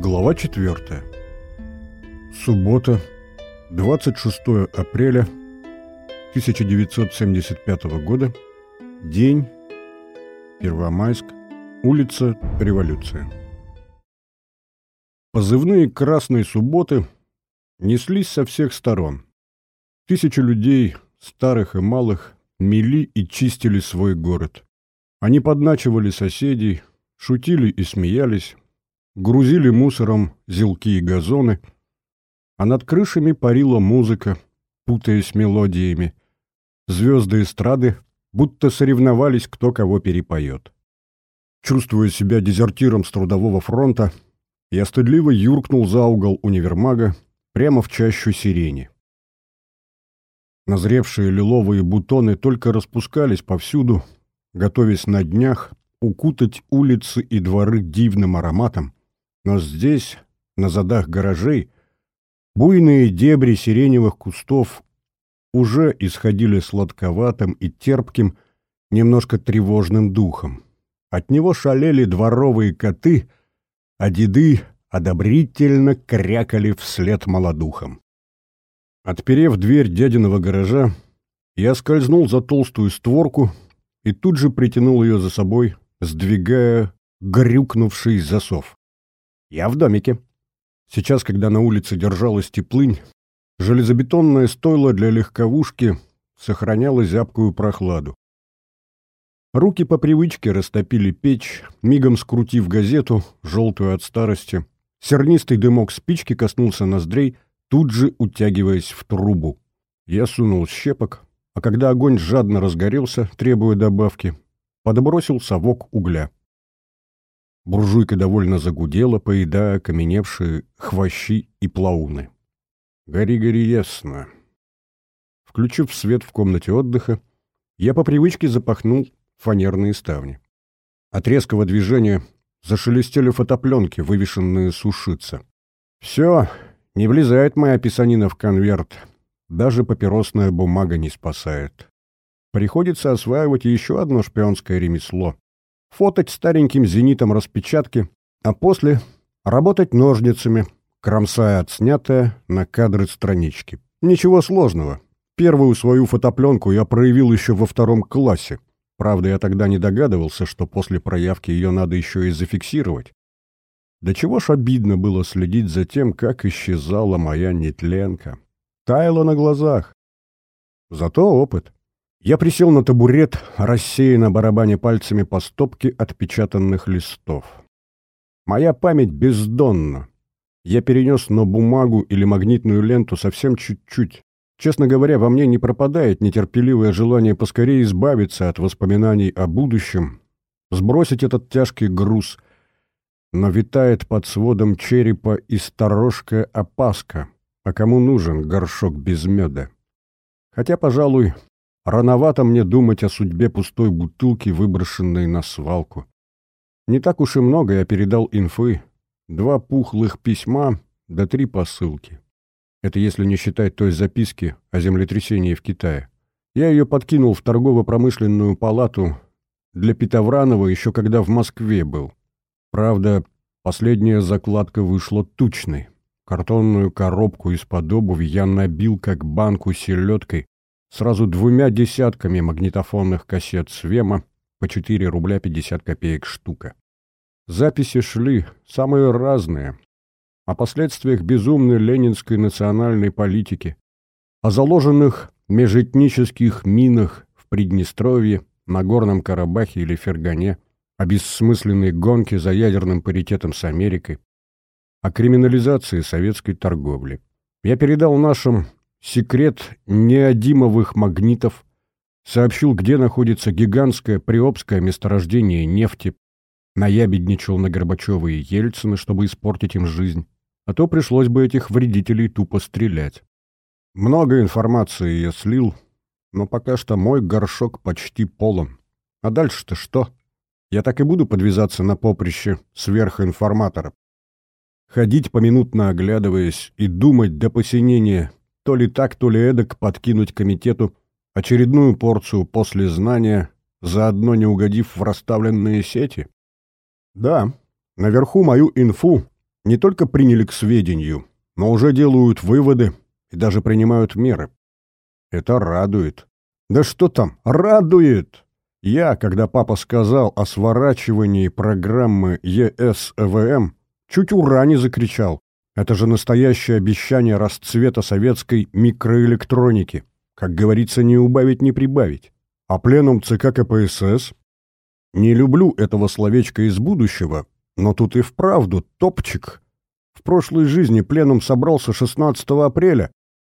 Глава 4. Суббота, 26 апреля 1975 года. День. Первомайск. Улица Революция. Позывные «Красной субботы» неслись со всех сторон. Тысячи людей, старых и малых, мели и чистили свой город. Они подначивали соседей, шутили и смеялись, грузили мусором зелки и газоны, а над крышами парила музыка, путаясь мелодиями. Звезды эстрады будто соревновались, кто кого перепоет. Чувствуя себя дезертиром с трудового фронта, я стыдливо юркнул за угол универмага прямо в чащу сирени. Назревшие лиловые бутоны только распускались повсюду, готовясь на днях укутать улицы и дворы дивным ароматом, но здесь, на задах гаражей, буйные дебри сиреневых кустов уже исходили сладковатым и терпким, немножко тревожным духом. От него шалели дворовые коты, а деды одобрительно крякали вслед молодухам. Отперев дверь дядиного гаража, я скользнул за толстую створку и тут же притянул ее за собой, сдвигая грюкнувший засов. Я в домике. Сейчас, когда на улице держалась теплынь, железобетонное стойло для легковушки сохраняло зябкую прохладу. Руки по привычке растопили печь, мигом скрутив газету, желтую от старости. Сернистый дымок спички коснулся ноздрей, тут же утягиваясь в трубу. Я сунул щепок, а когда огонь жадно разгорелся, требуя добавки, подбросил совок угля. Буржуйка довольно загудела, поедая окаменевшие хвощи и плауны. Гори-гори ясно. Включив свет в комнате отдыха, я по привычке запахнул фанерные ставни. От резкого движения зашелестели фотопленки, вывешенные сушиться. Все, не влезает моя писанина в конверт. Даже папиросная бумага не спасает. Приходится осваивать еще одно шпионское ремесло фотать стареньким зенитом распечатки, а после работать ножницами, кромсая отснятое на кадры странички. Ничего сложного. Первую свою фотопленку я проявил еще во втором классе. Правда, я тогда не догадывался, что после проявки ее надо еще и зафиксировать. Да чего ж обидно было следить за тем, как исчезала моя нетленка. Таяла на глазах. Зато опыт. Я присел на табурет, рассеянно барабаня пальцами по стопке отпечатанных листов. Моя память бездонна. Я перенес на бумагу или магнитную ленту совсем чуть-чуть. Честно говоря, во мне не пропадает нетерпеливое желание поскорее избавиться от воспоминаний о будущем, сбросить этот тяжкий груз. Но витает под сводом черепа и сторожкая опаска, а кому нужен горшок без меда? Хотя, пожалуй, Рановато мне думать о судьбе пустой бутылки, выброшенной на свалку. Не так уж и много я передал инфы. Два пухлых письма да три посылки. Это если не считать той записки о землетрясении в Китае. Я ее подкинул в торгово-промышленную палату для Петовранова еще когда в Москве был. Правда, последняя закладка вышла тучной. Картонную коробку из-под обуви я набил как банку селедкой, сразу двумя десятками магнитофонных кассет Свема по 4 рубля 50 копеек штука. Записи шли самые разные. О последствиях безумной ленинской национальной политики, о заложенных межэтнических минах в Приднестровье, Нагорном Карабахе или Фергане, о бессмысленной гонке за ядерным паритетом с Америкой, о криминализации советской торговли. Я передал нашим секрет неодимовых магнитов, сообщил, где находится гигантское приобское месторождение нефти, наябедничал на Горбачева и Ельцина, чтобы испортить им жизнь, а то пришлось бы этих вредителей тупо стрелять. Много информации я слил, но пока что мой горшок почти полон. А дальше-то что? Я так и буду подвязаться на поприще сверхинформатора. Ходить поминутно оглядываясь и думать до посинения — то ли так, то ли эдак подкинуть комитету очередную порцию после знания, заодно не угодив в расставленные сети? Да, наверху мою инфу не только приняли к сведению, но уже делают выводы и даже принимают меры. Это радует. Да что там, радует! Я, когда папа сказал о сворачивании программы ЕСЭВМ, чуть ура не закричал. Это же настоящее обещание расцвета советской микроэлектроники. Как говорится, не убавить, не прибавить. А пленум ЦК КПСС? Не люблю этого словечка из будущего, но тут и вправду топчик. В прошлой жизни пленум собрался 16 апреля,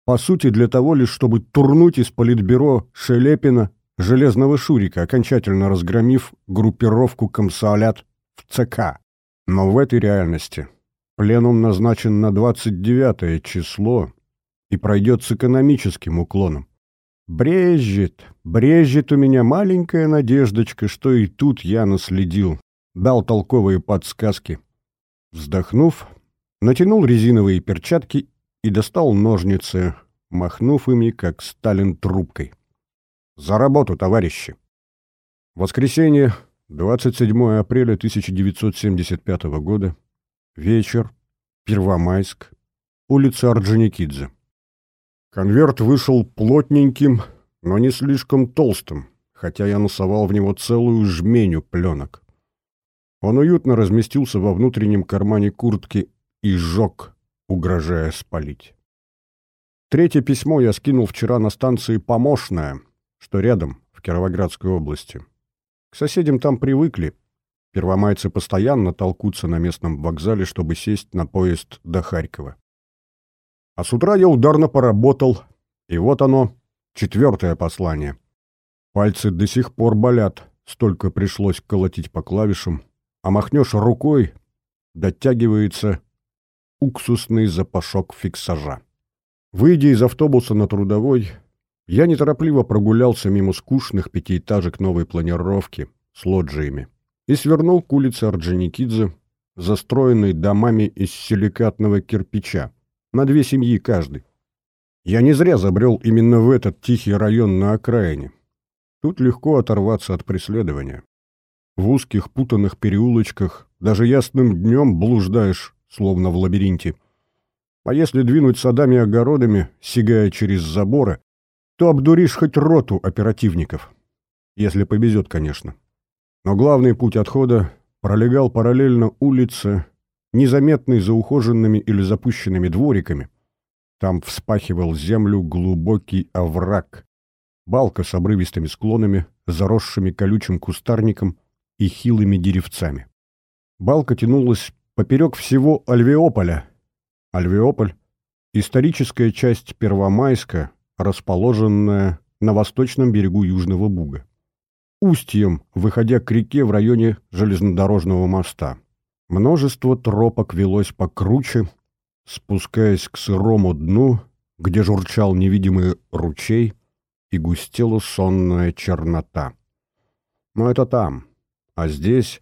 по сути для того лишь, чтобы турнуть из политбюро Шелепина железного Шурика, окончательно разгромив группировку комсолят в ЦК. Но в этой реальности Пленум назначен на 29 число и пройдет с экономическим уклоном. Брежет, брежет у меня маленькая надеждочка, что и тут я наследил. Дал толковые подсказки. Вздохнув, натянул резиновые перчатки и достал ножницы, махнув ими, как Сталин трубкой. «За работу, товарищи!» Воскресенье, 27 апреля 1975 года, Вечер. Первомайск. Улица Орджоникидзе. Конверт вышел плотненьким, но не слишком толстым, хотя я носовал в него целую жменю пленок. Он уютно разместился во внутреннем кармане куртки и сжег, угрожая спалить. Третье письмо я скинул вчера на станции «Помощная», что рядом, в Кировоградской области. К соседям там привыкли, Первомайцы постоянно толкутся на местном вокзале, чтобы сесть на поезд до Харькова. А с утра я ударно поработал, и вот оно, четвертое послание. Пальцы до сих пор болят, столько пришлось колотить по клавишам, а махнешь рукой, дотягивается уксусный запашок фиксажа. Выйдя из автобуса на Трудовой, я неторопливо прогулялся мимо скучных пятиэтажек новой планировки с лоджиями и свернул к улице Орджоникидзе, застроенной домами из силикатного кирпича, на две семьи каждый. Я не зря забрел именно в этот тихий район на окраине. Тут легко оторваться от преследования. В узких путанных переулочках даже ясным днем блуждаешь, словно в лабиринте. А если двинуть садами и огородами, сигая через заборы, то обдуришь хоть роту оперативников. Если повезет, конечно. Но главный путь отхода пролегал параллельно улице, незаметной за ухоженными или запущенными двориками. Там вспахивал землю глубокий овраг, балка с обрывистыми склонами, заросшими колючим кустарником и хилыми деревцами. Балка тянулась поперек всего Альвеополя. Альвеополь — историческая часть Первомайска, расположенная на восточном берегу Южного Буга устьем, выходя к реке в районе железнодорожного моста. Множество тропок велось покруче, спускаясь к сырому дну, где журчал невидимый ручей и густела сонная чернота. Но это там, а здесь,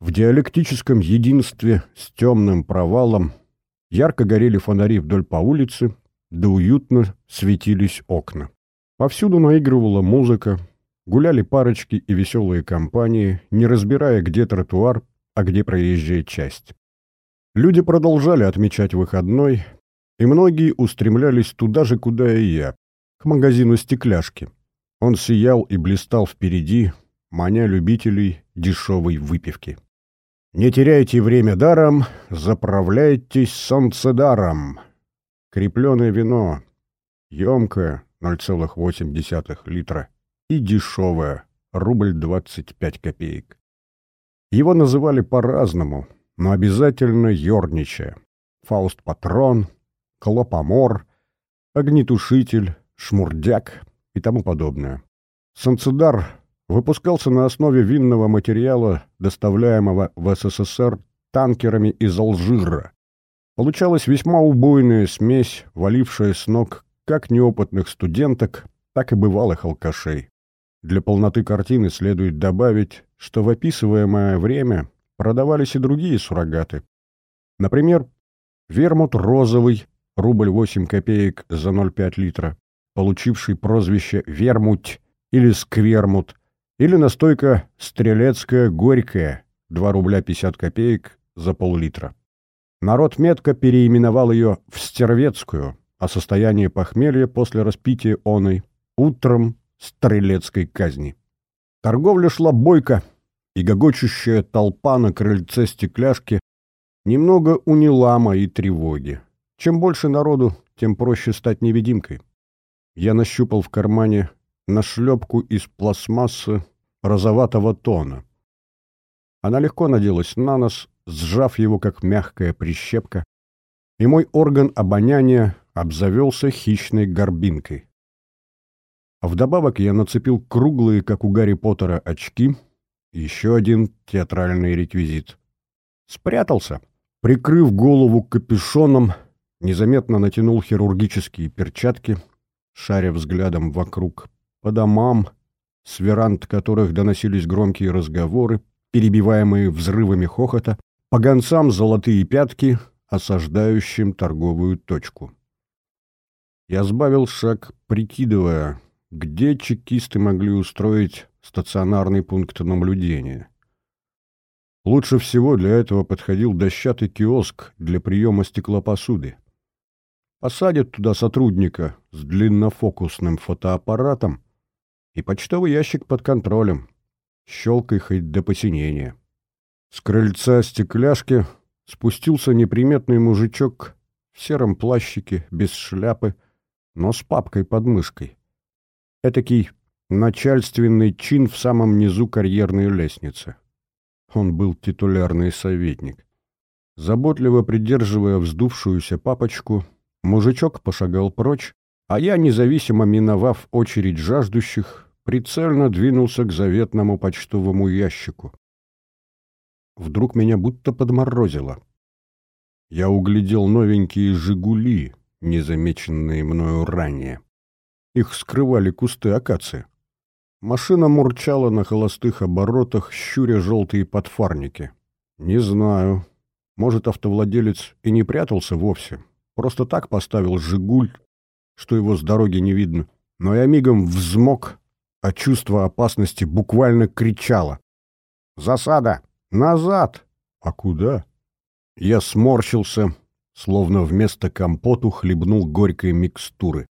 в диалектическом единстве с темным провалом, ярко горели фонари вдоль по улице, да уютно светились окна. Повсюду наигрывала музыка, Гуляли парочки и веселые компании, не разбирая, где тротуар, а где проезжая часть. Люди продолжали отмечать выходной, и многие устремлялись туда же, куда и я, к магазину стекляшки. Он сиял и блистал впереди, маня любителей дешевой выпивки. «Не теряйте время даром, заправляйтесь солнцедаром». Крепленое вино, емкое, 0,8 литра, и дешевое, рубль 25 копеек. Его называли по-разному, но обязательно ерничая. Фауст-патрон, клопомор, огнетушитель, шмурдяк и тому подобное. Санцедар выпускался на основе винного материала, доставляемого в СССР танкерами из Алжира. Получалась весьма убойная смесь, валившая с ног как неопытных студенток, так и бывалых алкашей. Для полноты картины следует добавить, что в описываемое время продавались и другие суррогаты. Например, вермут розовый, рубль 8 копеек за 0,5 литра, получивший прозвище «вермуть» или «сквермут», или настойка «стрелецкая горькая» 2 рубля 50 копеек за пол-литра. Народ метко переименовал ее в Стервецкую, а состояние похмелья после распития оной утром стрелецкой казни. Торговля шла бойко, и гогочущая толпа на крыльце стекляшки немного уняла мои тревоги. Чем больше народу, тем проще стать невидимкой. Я нащупал в кармане нашлепку из пластмассы розоватого тона. Она легко наделась на нос, сжав его, как мягкая прищепка, и мой орган обоняния обзавелся хищной горбинкой. Вдобавок я нацепил круглые, как у Гарри Поттера, очки, еще один театральный реквизит. Спрятался. Прикрыв голову капюшоном, незаметно натянул хирургические перчатки, шаря взглядом вокруг, по домам, с веранд которых доносились громкие разговоры, перебиваемые взрывами хохота, по гонцам золотые пятки, осаждающим торговую точку. Я сбавил шаг, прикидывая, где чекисты могли устроить стационарный пункт наблюдения. Лучше всего для этого подходил дощатый киоск для приема стеклопосуды. Посадят туда сотрудника с длиннофокусным фотоаппаратом и почтовый ящик под контролем. Щелкай хоть до посинения. С крыльца стекляшки спустился неприметный мужичок в сером плащике, без шляпы, но с папкой под мышкой. Этакий начальственный чин в самом низу карьерной лестницы. Он был титулярный советник. Заботливо придерживая вздувшуюся папочку, мужичок пошагал прочь, а я, независимо миновав очередь жаждущих, прицельно двинулся к заветному почтовому ящику. Вдруг меня будто подморозило. Я углядел новенькие «Жигули», незамеченные мною ранее. Их скрывали кусты акации. Машина мурчала на холостых оборотах, щуря желтые подфарники. Не знаю. Может, автовладелец и не прятался вовсе. Просто так поставил «Жигуль», что его с дороги не видно. Но я мигом взмок, а чувство опасности буквально кричало. «Засада! Назад!» «А куда?» Я сморщился, словно вместо компоту хлебнул горькой микстуры.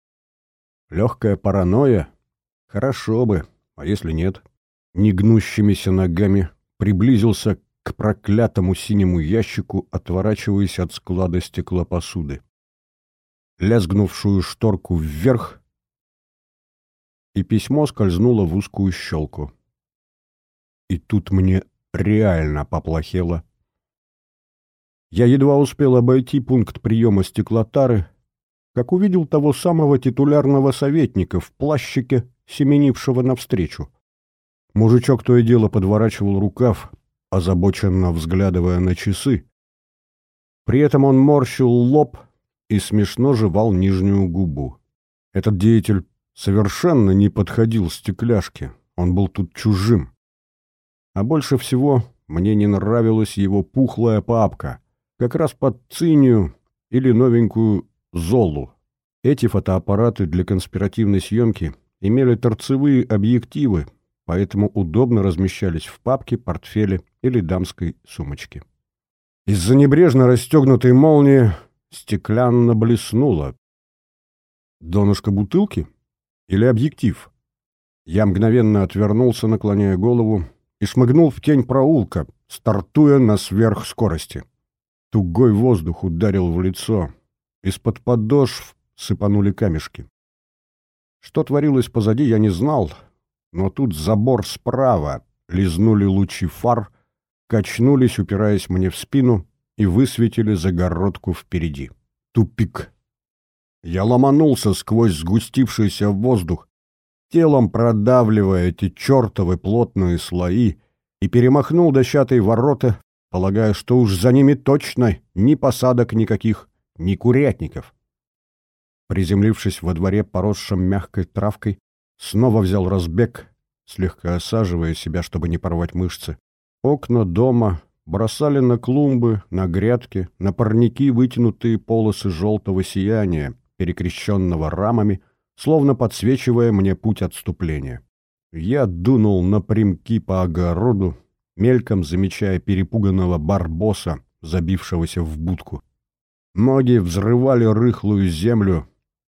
Легкая паранойя? Хорошо бы, а если нет? Негнущимися ногами приблизился к проклятому синему ящику, отворачиваясь от склада стеклопосуды. Лязгнувшую шторку вверх, и письмо скользнуло в узкую щелку. И тут мне реально поплохело. Я едва успел обойти пункт приема стеклотары, как увидел того самого титулярного советника в плащике, семенившего навстречу. Мужичок то и дело подворачивал рукав, озабоченно взглядывая на часы. При этом он морщил лоб и смешно жевал нижнюю губу. Этот деятель совершенно не подходил стекляшке, он был тут чужим. А больше всего мне не нравилась его пухлая папка, как раз под цинию или новенькую Золу. Эти фотоаппараты для конспиративной съемки имели торцевые объективы, поэтому удобно размещались в папке, портфеле или дамской сумочке. Из-за небрежно расстегнутой молнии стеклянно блеснуло. Донышко бутылки или объектив? Я мгновенно отвернулся, наклоняя голову, и шмыгнул в тень проулка, стартуя на сверхскорости. Тугой воздух ударил в лицо, из-под подошв сыпанули камешки. Что творилось позади, я не знал, но тут забор справа, лизнули лучи фар, качнулись, упираясь мне в спину, и высветили загородку впереди. Тупик. Я ломанулся сквозь сгустившийся воздух, телом продавливая эти чертовы плотные слои, и перемахнул дощатые ворота, полагая, что уж за ними точно ни посадок никаких, ни курятников. Приземлившись во дворе, поросшем мягкой травкой, снова взял разбег, слегка осаживая себя, чтобы не порвать мышцы. Окна дома бросали на клумбы, на грядки, на парники вытянутые полосы желтого сияния, перекрещенного рамами, словно подсвечивая мне путь отступления. Я дунул напрямки по огороду, мельком замечая перепуганного барбоса, забившегося в будку. Ноги взрывали рыхлую землю,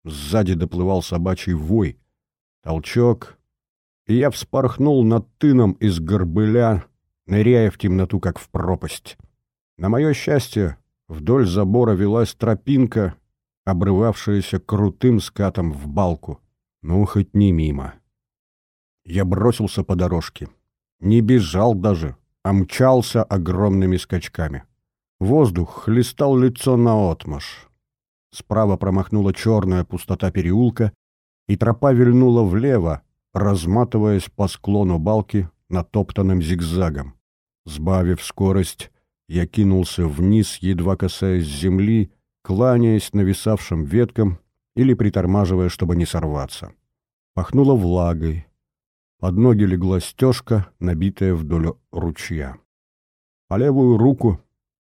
сзади доплывал собачий вой. Толчок, и я вспорхнул над тыном из горбыля, ныряя в темноту, как в пропасть. На мое счастье, вдоль забора велась тропинка, обрывавшаяся крутым скатом в балку. Ну, хоть не мимо. Я бросился по дорожке. Не бежал даже, а мчался огромными скачками. Воздух хлестал лицо наотмашь. Справа промахнула черная пустота переулка, и тропа вильнула влево, разматываясь по склону балки натоптанным зигзагом. Сбавив скорость, я кинулся вниз, едва касаясь земли, кланяясь нависавшим веткам или притормаживая, чтобы не сорваться. Пахнуло влагой. Под ноги легла стежка, набитая вдоль ручья. По левую руку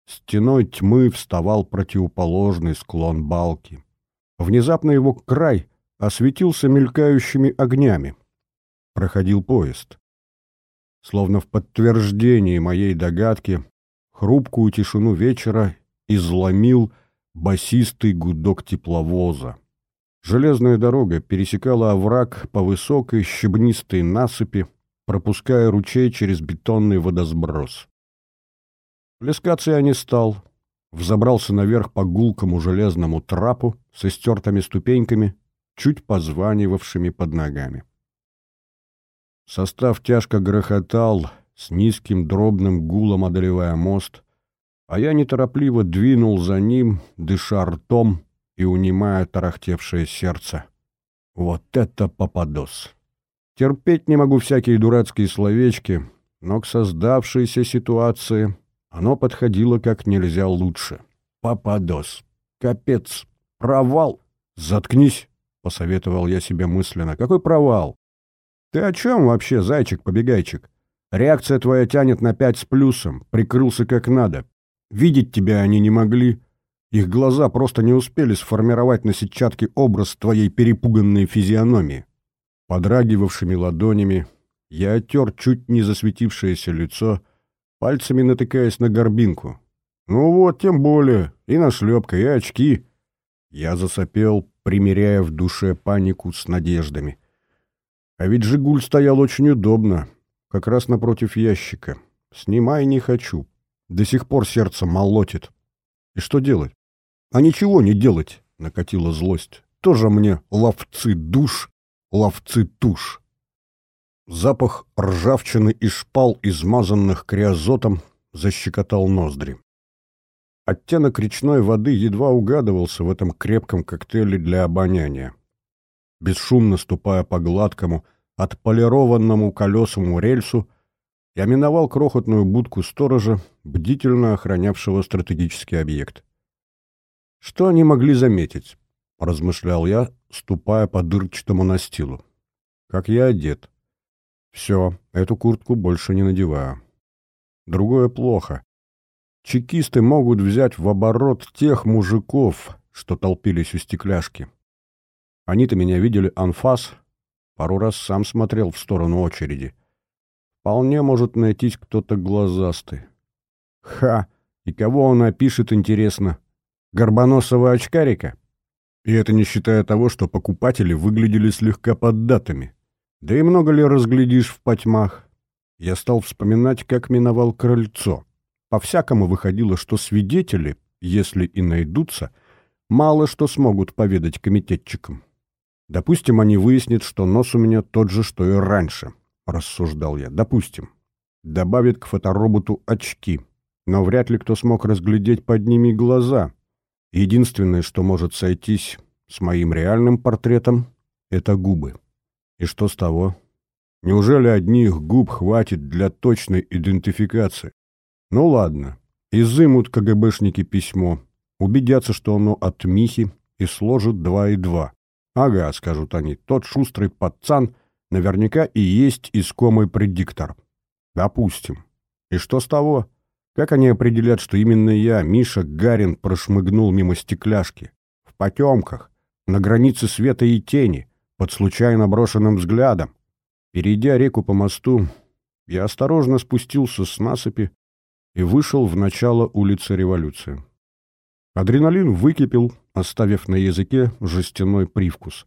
стеной тьмы вставал противоположный склон балки. Внезапно его край осветился мелькающими огнями. Проходил поезд. Словно в подтверждении моей догадки, хрупкую тишину вечера изломил басистый гудок тепловоза. Железная дорога пересекала овраг по высокой щебнистой насыпи, пропуская ручей через бетонный водосброс. Плескаться я не стал. Взобрался наверх по гулкому железному трапу с истертыми ступеньками, чуть позванивавшими под ногами. Состав тяжко грохотал, с низким дробным гулом одолевая мост, а я неторопливо двинул за ним, дыша ртом и унимая тарахтевшее сердце. Вот это попадос! Терпеть не могу всякие дурацкие словечки, но к создавшейся ситуации оно подходило как нельзя лучше. Попадос! Капец! Провал! Заткнись! — посоветовал я себе мысленно. Какой провал? Ты о чем вообще, зайчик-побегайчик? Реакция твоя тянет на пять с плюсом, прикрылся как надо. Видеть тебя они не могли. Их глаза просто не успели сформировать на сетчатке образ твоей перепуганной физиономии. Подрагивавшими ладонями я оттер чуть не засветившееся лицо, пальцами натыкаясь на горбинку. Ну вот, тем более, и нашлепка, и очки. Я засопел, примеряя в душе панику с надеждами. А ведь «Жигуль» стоял очень удобно, как раз напротив ящика. Снимай не хочу. До сих пор сердце молотит. И что делать? А ничего не делать, накатила злость. Тоже мне ловцы душ, ловцы туш. Запах ржавчины и шпал, измазанных криозотом, защекотал ноздри. Оттенок речной воды едва угадывался в этом крепком коктейле для обоняния. Бесшумно ступая по гладкому, отполированному колесому рельсу, я миновал крохотную будку сторожа, бдительно охранявшего стратегический объект. «Что они могли заметить?» — размышлял я, ступая по дырчатому настилу. «Как я одет. Все, эту куртку больше не надеваю. Другое плохо. Чекисты могут взять в оборот тех мужиков, что толпились у стекляшки. Они-то меня видели анфас, пару раз сам смотрел в сторону очереди. Вполне может найтись кто-то глазастый. Ха! И кого он опишет, интересно? Горбоносого очкарика? И это не считая того, что покупатели выглядели слегка поддатыми. Да и много ли разглядишь в потьмах? Я стал вспоминать, как миновал крыльцо. По-всякому выходило, что свидетели, если и найдутся, мало что смогут поведать комитетчикам. Допустим, они выяснят, что нос у меня тот же, что и раньше. — рассуждал я. «Допустим. Добавит к фотороботу очки. Но вряд ли кто смог разглядеть под ними глаза. Единственное, что может сойтись с моим реальным портретом, — это губы. И что с того? Неужели одних губ хватит для точной идентификации? Ну ладно. Изымут КГБшники письмо, убедятся, что оно от Михи, и сложат два и два. Ага, скажут они, тот шустрый пацан — наверняка и есть искомый предиктор. Допустим. И что с того? Как они определят, что именно я, Миша Гарин, прошмыгнул мимо стекляшки? В потемках, на границе света и тени, под случайно брошенным взглядом. Перейдя реку по мосту, я осторожно спустился с насыпи и вышел в начало улицы Революции. Адреналин выкипел, оставив на языке жестяной привкус.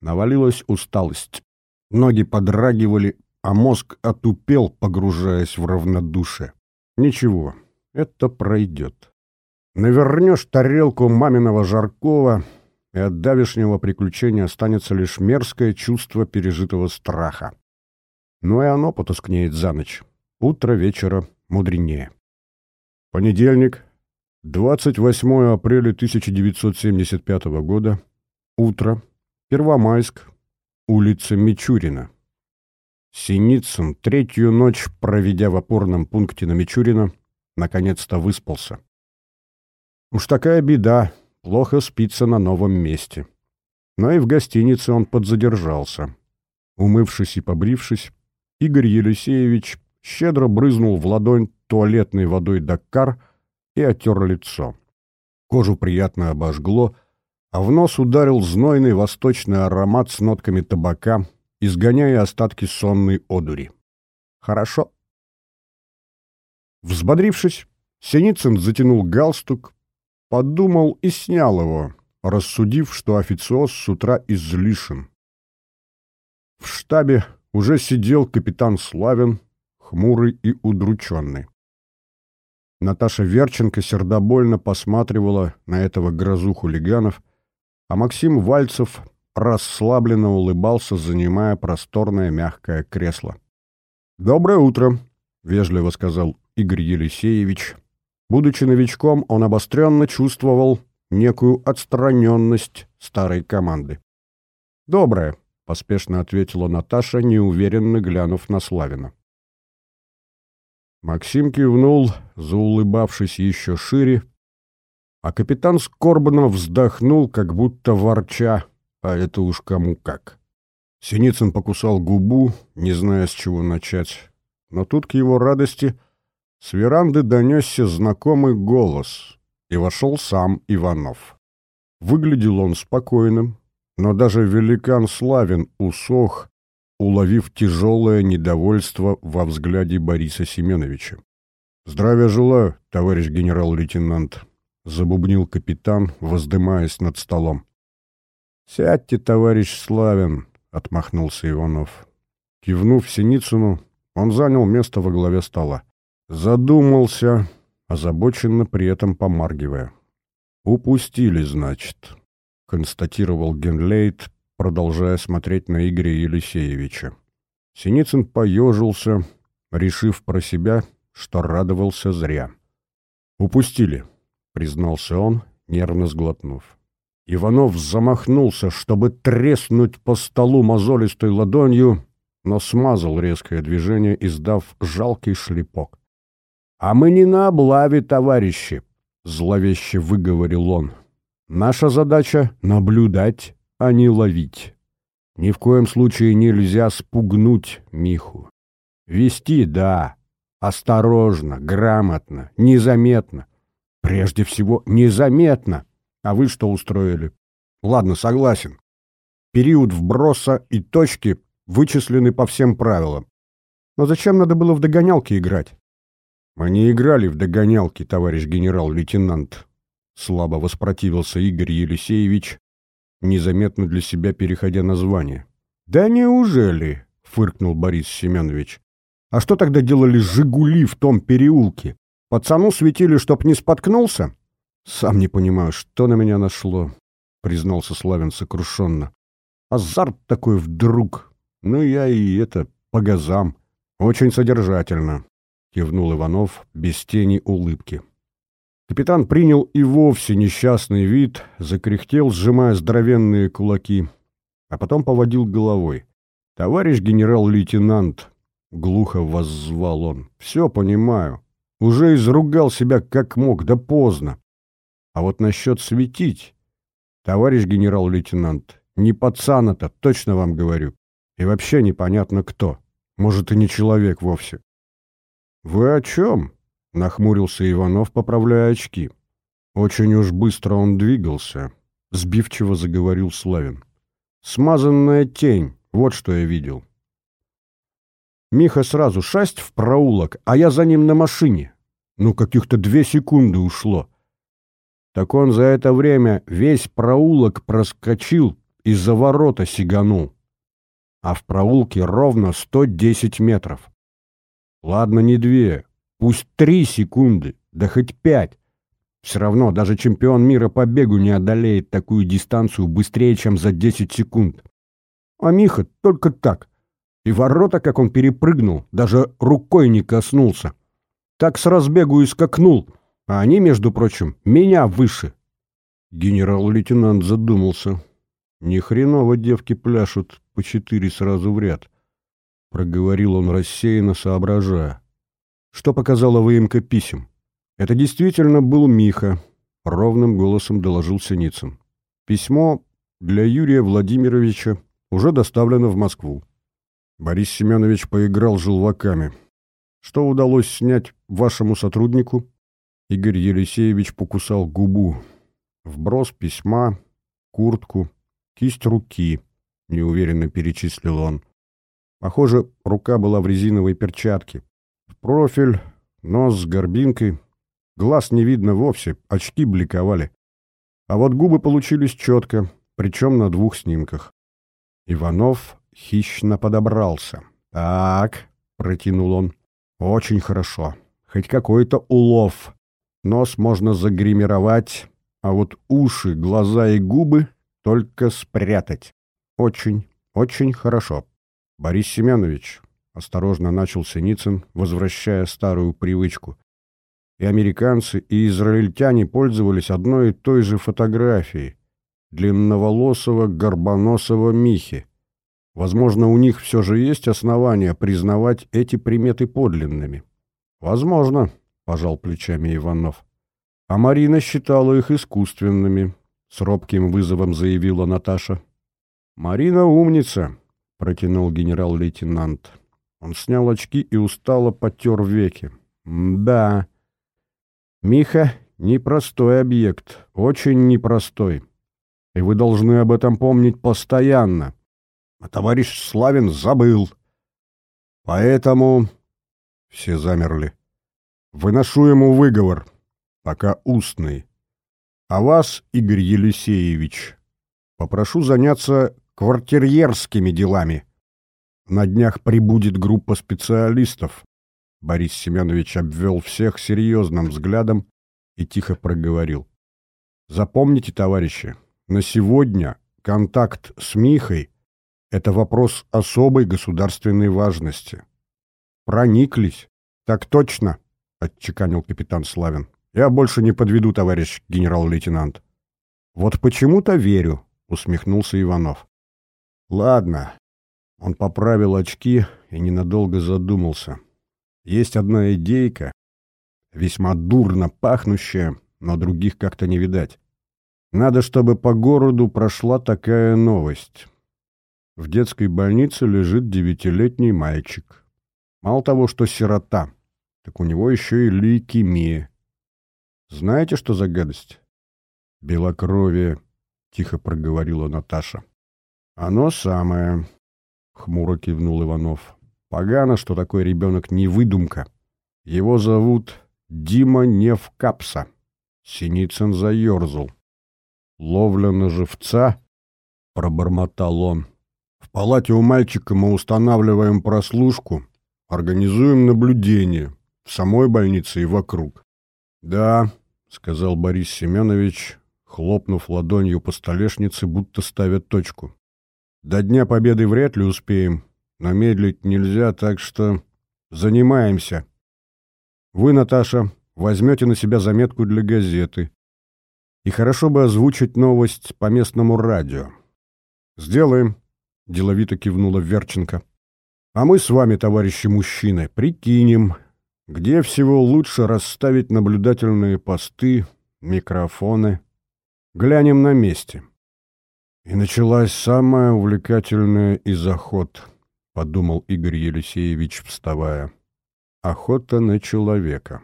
Навалилась усталость. Ноги подрагивали, а мозг отупел, погружаясь в равнодушие. Ничего, это пройдет. Навернешь тарелку маминого жаркого, и от давешнего приключения останется лишь мерзкое чувство пережитого страха. Но и оно потускнеет за ночь. Утро вечера мудренее. Понедельник, 28 апреля 1975 года, утро, Первомайск, улица Мичурина. Синицын, третью ночь проведя в опорном пункте на Мичурина, наконец-то выспался. Уж такая беда, плохо спится на новом месте. Но и в гостинице он подзадержался. Умывшись и побрившись, Игорь Елисеевич щедро брызнул в ладонь туалетной водой Даккар и оттер лицо. Кожу приятно обожгло, а в нос ударил знойный восточный аромат с нотками табака, изгоняя остатки сонной одури. Хорошо. Взбодрившись, Синицын затянул галстук, подумал и снял его, рассудив, что официоз с утра излишен. В штабе уже сидел капитан Славин, хмурый и удрученный. Наташа Верченко сердобольно посматривала на этого грозу хулиганов, а Максим Вальцев расслабленно улыбался, занимая просторное мягкое кресло. «Доброе утро», — вежливо сказал Игорь Елисеевич, Будучи новичком, он обостренно чувствовал некую отстраненность старой команды. «Доброе», — поспешно ответила Наташа, неуверенно глянув на Славина. Максим кивнул, заулыбавшись еще шире, а капитан скорбно вздохнул, как будто ворча, а это уж кому как. Синицын покусал губу, не зная, с чего начать, но тут к его радости с веранды донесся знакомый голос, и вошел сам Иванов. Выглядел он спокойным, но даже великан Славин усох, уловив тяжелое недовольство во взгляде Бориса Семеновича. «Здравия желаю, товарищ генерал-лейтенант», — забубнил капитан, воздымаясь над столом. «Сядьте, товарищ Славин», — отмахнулся Иванов. Кивнув Синицыну, он занял место во главе стола. Задумался, озабоченно при этом помаргивая. «Упустили, значит», — констатировал Генлейт, продолжая смотреть на Игоря Елисеевича. Синицын поежился, решив про себя, что радовался зря. «Упустили», — признался он, нервно сглотнув. Иванов замахнулся, чтобы треснуть по столу мозолистой ладонью, но смазал резкое движение, издав жалкий шлепок. «А мы не на облаве, товарищи», — зловеще выговорил он. «Наша задача — наблюдать, а не ловить. Ни в коем случае нельзя спугнуть Миху. Вести — да, осторожно, грамотно, незаметно. Прежде всего, незаметно. А вы что устроили? Ладно, согласен. Период вброса и точки вычислены по всем правилам. Но зачем надо было в догонялки играть? «Мы не играли в догонялки, товарищ генерал-лейтенант», — слабо воспротивился Игорь Елисеевич, незаметно для себя переходя на звание. «Да неужели?» — фыркнул Борис Семенович. «А что тогда делали «Жигули» в том переулке? Пацану светили, чтоб не споткнулся?» «Сам не понимаю, что на меня нашло», — признался Славин сокрушенно. «Азарт такой вдруг. Ну, я и это, по газам. Очень содержательно кивнул Иванов без тени улыбки. Капитан принял и вовсе несчастный вид, закряхтел, сжимая здоровенные кулаки, а потом поводил головой. «Товарищ генерал-лейтенант», — глухо воззвал он, — «все понимаю. Уже изругал себя как мог, да поздно. А вот насчет светить, товарищ генерал-лейтенант, не пацан это, точно вам говорю. И вообще непонятно кто. Может, и не человек вовсе. «Вы о чем?» — нахмурился Иванов, поправляя очки. Очень уж быстро он двигался, — сбивчиво заговорил Славин. «Смазанная тень, вот что я видел». Миха сразу шасть в проулок, а я за ним на машине. ну каких-то две секунды ушло. Так он за это время весь проулок проскочил и за ворота сиганул. А в проулке ровно 110 метров. Ладно, не две, пусть три секунды, да хоть пять. Все равно даже чемпион мира по бегу не одолеет такую дистанцию быстрее, чем за 10 секунд. А Миха только так. И ворота, как он перепрыгнул, даже рукой не коснулся. Так с разбегу и скакнул, а они, между прочим, меня выше. Генерал-лейтенант задумался. Ни хреново девки пляшут по четыре сразу в ряд. Проговорил он рассеянно, соображая. Что показала выемка писем? Это действительно был Миха, ровным голосом доложил Синицын. Письмо для Юрия Владимировича уже доставлено в Москву. Борис Семенович поиграл желваками. Что удалось снять вашему сотруднику? Игорь Елисеевич покусал губу. Вброс письма, куртку, кисть руки, неуверенно перечислил он. Похоже, рука была в резиновой перчатке. Профиль, нос с горбинкой, Глаз не видно вовсе, очки бликовали. А вот губы получились четко, причем на двух снимках. Иванов хищно подобрался. «Так», — протянул он, — «очень хорошо. Хоть какой-то улов. Нос можно загримировать, а вот уши, глаза и губы только спрятать. Очень, очень хорошо. Борис Семенович, — осторожно начал Синицын, возвращая старую привычку, и американцы, и израильтяне пользовались одной и той же фотографией длинноволосого горбоносого Михи. Возможно, у них все же есть основания признавать эти приметы подлинными. Возможно, пожал плечами Иванов. А Марина считала их искусственными, с робким вызовом заявила Наташа. Марина умница, протянул генерал-лейтенант. Он снял очки и устало потер веки. Да, Миха — непростой объект, очень непростой. И вы должны об этом помнить постоянно. А товарищ Славин забыл. Поэтому... Все замерли. Выношу ему выговор, пока устный. А вас, Игорь Елисеевич, попрошу заняться квартирьерскими делами. На днях прибудет группа специалистов. Борис Семенович обвел всех серьезным взглядом и тихо проговорил. «Запомните, товарищи, на сегодня контакт с Михой — это вопрос особой государственной важности. Прониклись? Так точно!» — отчеканил капитан Славин. «Я больше не подведу, товарищ генерал-лейтенант». «Вот почему-то верю», — усмехнулся Иванов. «Ладно». Он поправил очки и ненадолго задумался. Есть одна идейка, весьма дурно пахнущая, но других как-то не видать. Надо, чтобы по городу прошла такая новость. В детской больнице лежит девятилетний мальчик. Мало того, что сирота, так у него еще и лейкемия. Знаете, что за гадость? Белокровие, тихо проговорила Наташа. Оно самое, хмуро кивнул Иванов. Погано, что такой ребенок не выдумка. Его зовут Дима Невкапса. Синицын заерзал. «Ловля на живца?» — пробормотал он. «В палате у мальчика мы устанавливаем прослушку, организуем наблюдение в самой больнице и вокруг». «Да», — сказал Борис Семенович, хлопнув ладонью по столешнице, будто ставят точку. «До Дня Победы вряд ли успеем, но медлить нельзя, так что занимаемся. Вы, Наташа, возьмете на себя заметку для газеты. И хорошо бы озвучить новость по местному радио. Сделаем, деловито кивнула Верченко. А мы с вами, товарищи мужчины, прикинем, где всего лучше расставить наблюдательные посты, микрофоны. Глянем на месте. И началась самая увлекательная из охот —— подумал Игорь Елисеевич, вставая. «Охота на человека».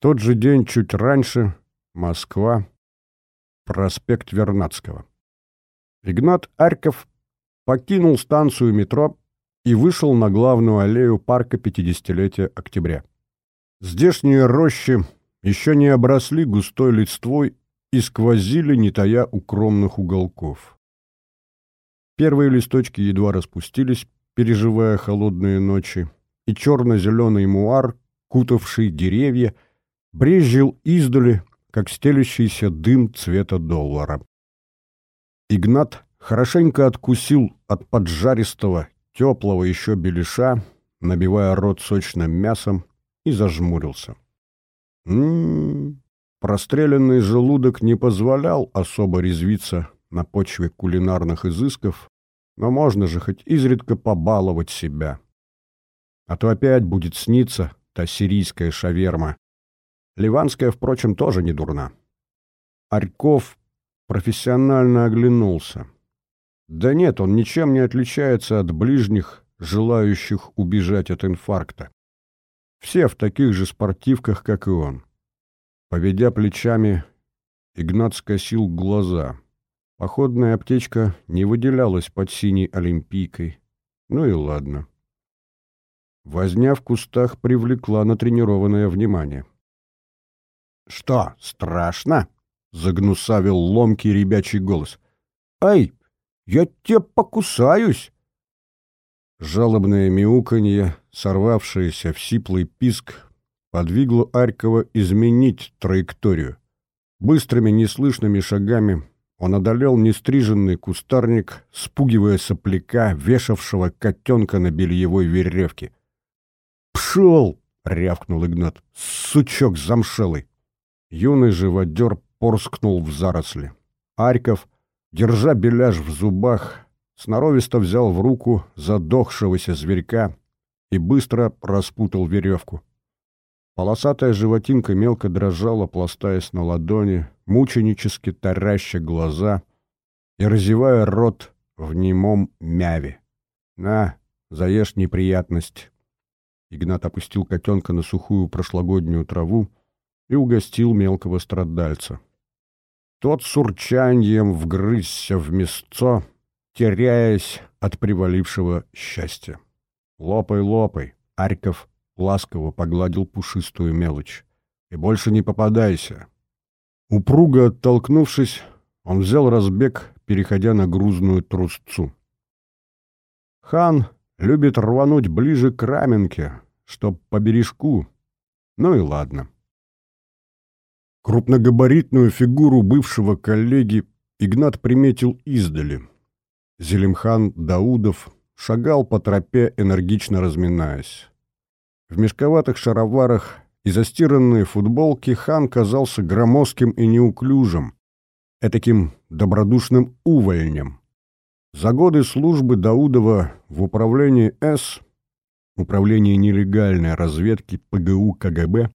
Тот же день, чуть раньше, Москва, проспект Вернадского. Игнат Арьков покинул станцию метро и вышел на главную аллею парка 50-летия октября. Здешние рощи еще не обросли густой листвой и сквозили, не тая укромных уголков. Первые листочки едва распустились, переживая холодные ночи, и черно-зеленый муар, кутавший деревья, брезжил издали, как стелющийся дым цвета доллара. Игнат хорошенько откусил от поджаристого, теплого еще беляша, набивая рот сочным мясом, и зажмурился. М-м-м, простреленный желудок не позволял особо резвиться на почве кулинарных изысков, но можно же хоть изредка побаловать себя. А то опять будет сниться та сирийская шаверма. Ливанская, впрочем, тоже не дурна. Арьков профессионально оглянулся. Да нет, он ничем не отличается от ближних, желающих убежать от инфаркта. Все в таких же спортивках, как и он. Поведя плечами, Игнат скосил глаза. Походная аптечка не выделялась под синей олимпийкой. Ну и ладно. Возня в кустах привлекла натренированное внимание. «Что, страшно?» — загнусавил ломкий ребячий голос. «Ай, я тебя покусаюсь!» Жалобное мяуканье, сорвавшееся в сиплый писк, подвигло Арькова изменить траекторию. Быстрыми неслышными шагами он одолел нестриженный кустарник, спугивая сопляка, вешавшего котенка на бельевой веревке. «Пшел!» — рявкнул Игнат. «Сучок замшелый!» Юный живодер порскнул в заросли. Арьков, держа беляж в зубах, сноровисто взял в руку задохшегося зверька и быстро распутал веревку. Полосатая животинка мелко дрожала, пластаясь на ладони, мученически тараща глаза и разевая рот в немом мяве. «На, заешь неприятность!» Игнат опустил котенка на сухую прошлогоднюю траву и угостил мелкого страдальца. Тот с урчаньем вгрызся в мясцо, теряясь от привалившего счастья. «Лопай, лопай!» — Арьков ласково погладил пушистую мелочь. «И больше не попадайся!» Упруго оттолкнувшись, он взял разбег, переходя на грузную трусцу. Хан любит рвануть ближе к раменке, чтоб по бережку. Ну и ладно. Крупногабаритную фигуру бывшего коллеги Игнат приметил издали. Зелимхан Даудов шагал по тропе, энергично разминаясь. В мешковатых шароварах и застиранной футболке хан казался громоздким и неуклюжим, этаким добродушным увольнем. За годы службы Даудова в управлении С, управлении нелегальной разведки ПГУ КГБ,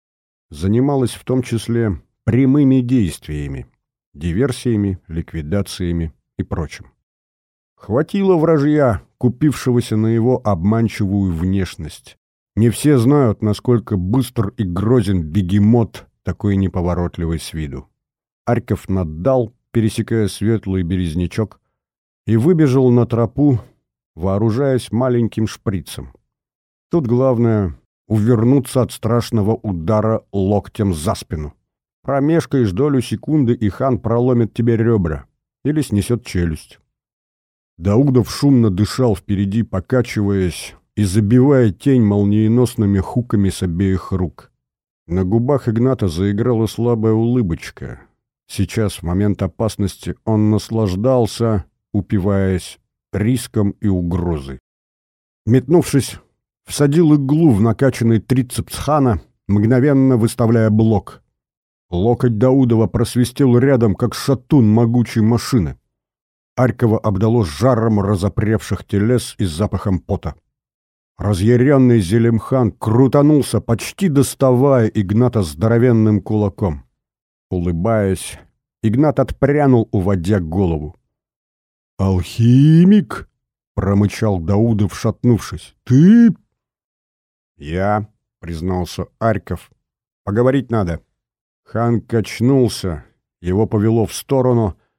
занималась в том числе прямыми действиями, диверсиями, ликвидациями и прочим. Хватило вражья, купившегося на его обманчивую внешность. Не все знают, насколько быстр и грозен бегемот, такой неповоротливый с виду. Арьков наддал, пересекая светлый березнячок, и выбежал на тропу, вооружаясь маленьким шприцем. Тут главное — увернуться от страшного удара локтем за спину. Промешкаешь долю секунды, и хан проломит тебе ребра или снесет челюсть. Даудов шумно дышал впереди, покачиваясь и забивая тень молниеносными хуками с обеих рук. На губах Игната заиграла слабая улыбочка. Сейчас, в момент опасности, он наслаждался, упиваясь риском и угрозой. Метнувшись, всадил иглу в накачанный трицепс хана, мгновенно выставляя блок. Локоть Даудова просвистел рядом, как шатун могучей машины. Арькова обдало жаром разопревших телес и запахом пота. Разъяренный Зелимхан крутанулся, почти доставая Игната здоровенным кулаком. Улыбаясь, Игнат отпрянул, уводя голову. «Алхимик!» — промычал Даудов, шатнувшись. «Ты...» «Я», — признался Арьков. «Поговорить надо». Хан качнулся, его повело в сторону —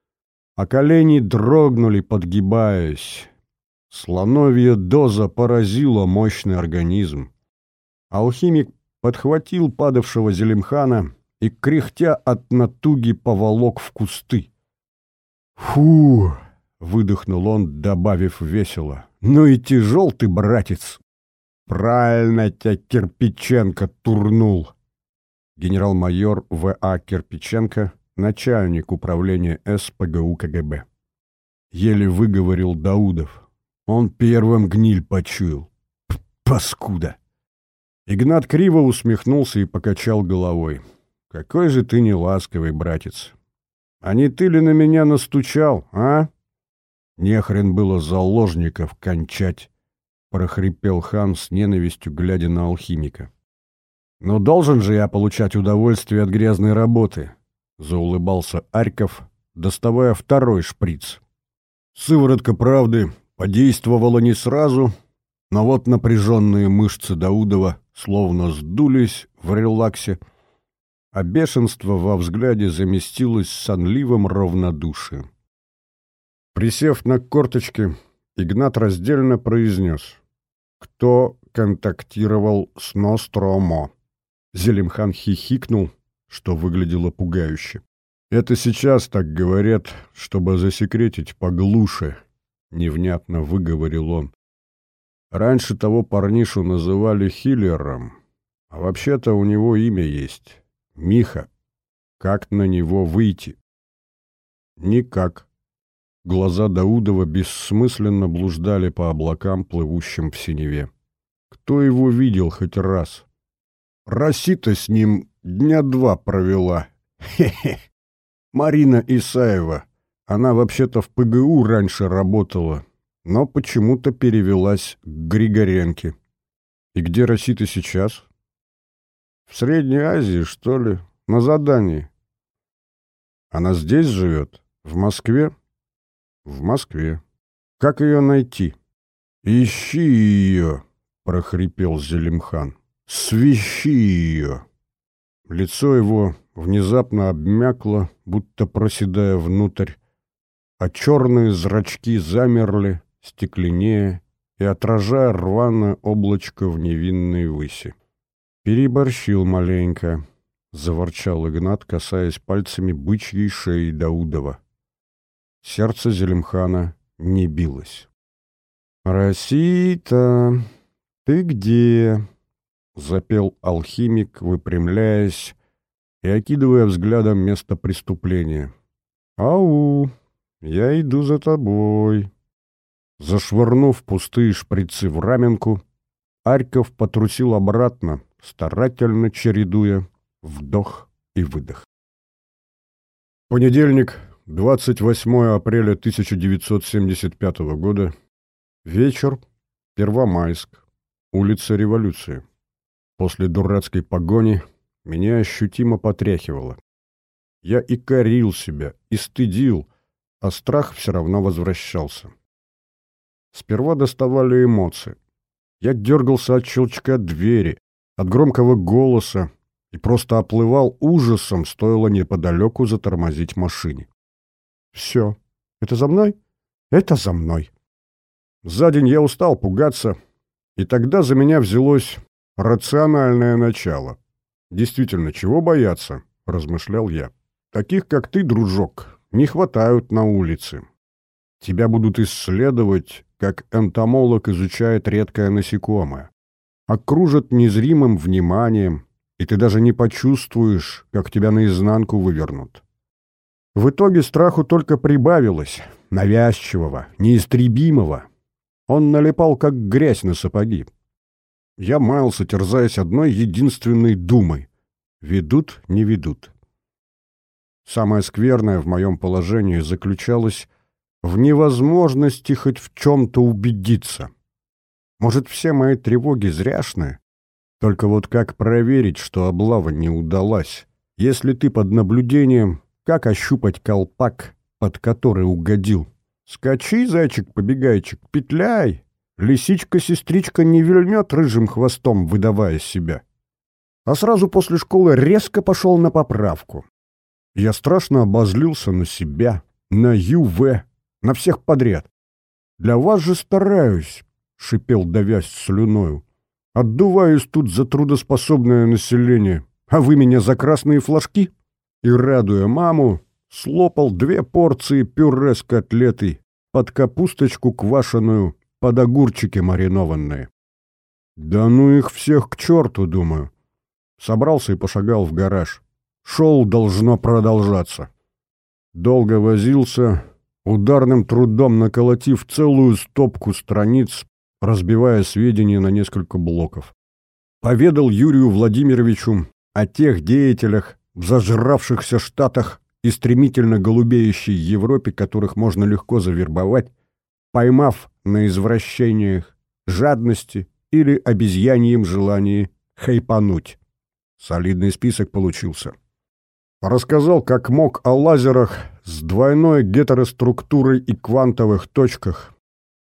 а колени дрогнули, подгибаясь. Слоновья доза поразила мощный организм. Алхимик подхватил падавшего Зелимхана и, кряхтя от натуги, поволок в кусты. «Фу!» — выдохнул он, добавив весело. «Ну и тяжел ты, братец!» «Правильно тебя Кирпиченко турнул!» Генерал-майор В.А. Кирпиченко, начальник управления СПГУ КГБ. Еле выговорил Даудов. Он первым гниль почуял. Паскуда! Игнат криво усмехнулся и покачал головой. «Какой же ты неласковый, братец! А не ты ли на меня настучал, а?» «Нехрен было заложников кончать!» — прохрипел хан с ненавистью, глядя на алхимика. «Но должен же я получать удовольствие от грязной работы!» — заулыбался Арьков, доставая второй шприц. Сыворотка правды подействовала не сразу, но вот напряженные мышцы Даудова словно сдулись в релаксе, а бешенство во взгляде заместилось сонливым равнодушием. Присев на корточки, Игнат раздельно произнес «Кто контактировал с Ностромо?» Зелимхан хихикнул, что выглядело пугающе. «Это сейчас так говорят, чтобы засекретить поглуше», — невнятно выговорил он. Раньше того парнишу называли Хиллером, а вообще-то у него имя есть — Миха. Как на него выйти? Никак. Глаза Даудова бессмысленно блуждали по облакам, плывущим в синеве. Кто его видел хоть раз? Расита с ним дня два провела. Хе-хе. Марина Исаева. Она вообще-то в ПГУ раньше работала, но почему-то перевелась к Григоренке. И где Расита сейчас? В Средней Азии, что ли? На задании. Она здесь живет? В Москве? В Москве. Как ее найти? Ищи ее, прохрипел Зелимхан. Свищи ее. Лицо его внезапно обмякло, будто проседая внутрь, а черные зрачки замерли, стекленея и отражая рваное облачко в невинной выси. «Переборщил маленько», — заворчал Игнат, касаясь пальцами бычьей шеи Даудова. Сердце Зелимхана не билось. «Росита, ты где?» — запел алхимик, выпрямляясь и окидывая взглядом место преступления. «Ау, я иду за тобой». Зашвырнув пустые шприцы в раменку, Арьков потрусил обратно, старательно чередуя вдох и выдох. Понедельник, 28 апреля 1975 года, вечер, Первомайск, улица Революции. После дурацкой погони меня ощутимо потряхивало. Я и корил себя, и стыдил, а страх все равно возвращался. Сперва доставали эмоции. Я дергался от щелчка двери, от громкого голоса и просто оплывал ужасом, стоило неподалеку затормозить машине. Все. Это за мной? Это за мной. За день я устал пугаться, и тогда за меня взялось рациональное начало. Действительно, чего бояться, размышлял я. Таких, как ты, дружок, не хватают на улице. Тебя будут исследовать, как энтомолог изучает редкое насекомое. Окружат незримым вниманием, и ты даже не почувствуешь, как тебя наизнанку вывернут. В итоге страху только прибавилось, навязчивого, неистребимого. Он налипал, как грязь на сапоги. Я маялся, терзаясь одной единственной думой. Ведут, не ведут. Самое скверное в моем положении заключалось в невозможности хоть в чем-то убедиться. Может, все мои тревоги зряшны? Только вот как проверить, что облава не удалась? Если ты под наблюдением, как ощупать колпак, под который угодил? Скачи, зайчик-побегайчик, петляй! Лисичка-сестричка не вильнет рыжим хвостом, выдавая себя. А сразу после школы резко пошел на поправку. Я страшно обозлился на себя, на ЮВ, на всех подряд. Для вас же стараюсь, — шипел, давясь слюною. Отдуваюсь тут за трудоспособное население, а вы меня за красные флажки? И, радуя маму, слопал две порции пюре с котлетой под капусточку квашеную, под огурчики маринованные. Да ну их всех к черту, думаю. Собрался и пошагал в гараж. Шоу должно продолжаться. Долго возился, ударным трудом наколотив целую стопку страниц, разбивая сведения на несколько блоков. Поведал Юрию Владимировичу о тех деятелях в зажравшихся штатах и стремительно голубеющей Европе, которых можно легко завербовать, поймав на извращениях, жадности или обезьяньем желании хайпануть. Солидный список получился. Рассказал, как мог о лазерах с двойной гетероструктурой и квантовых точках,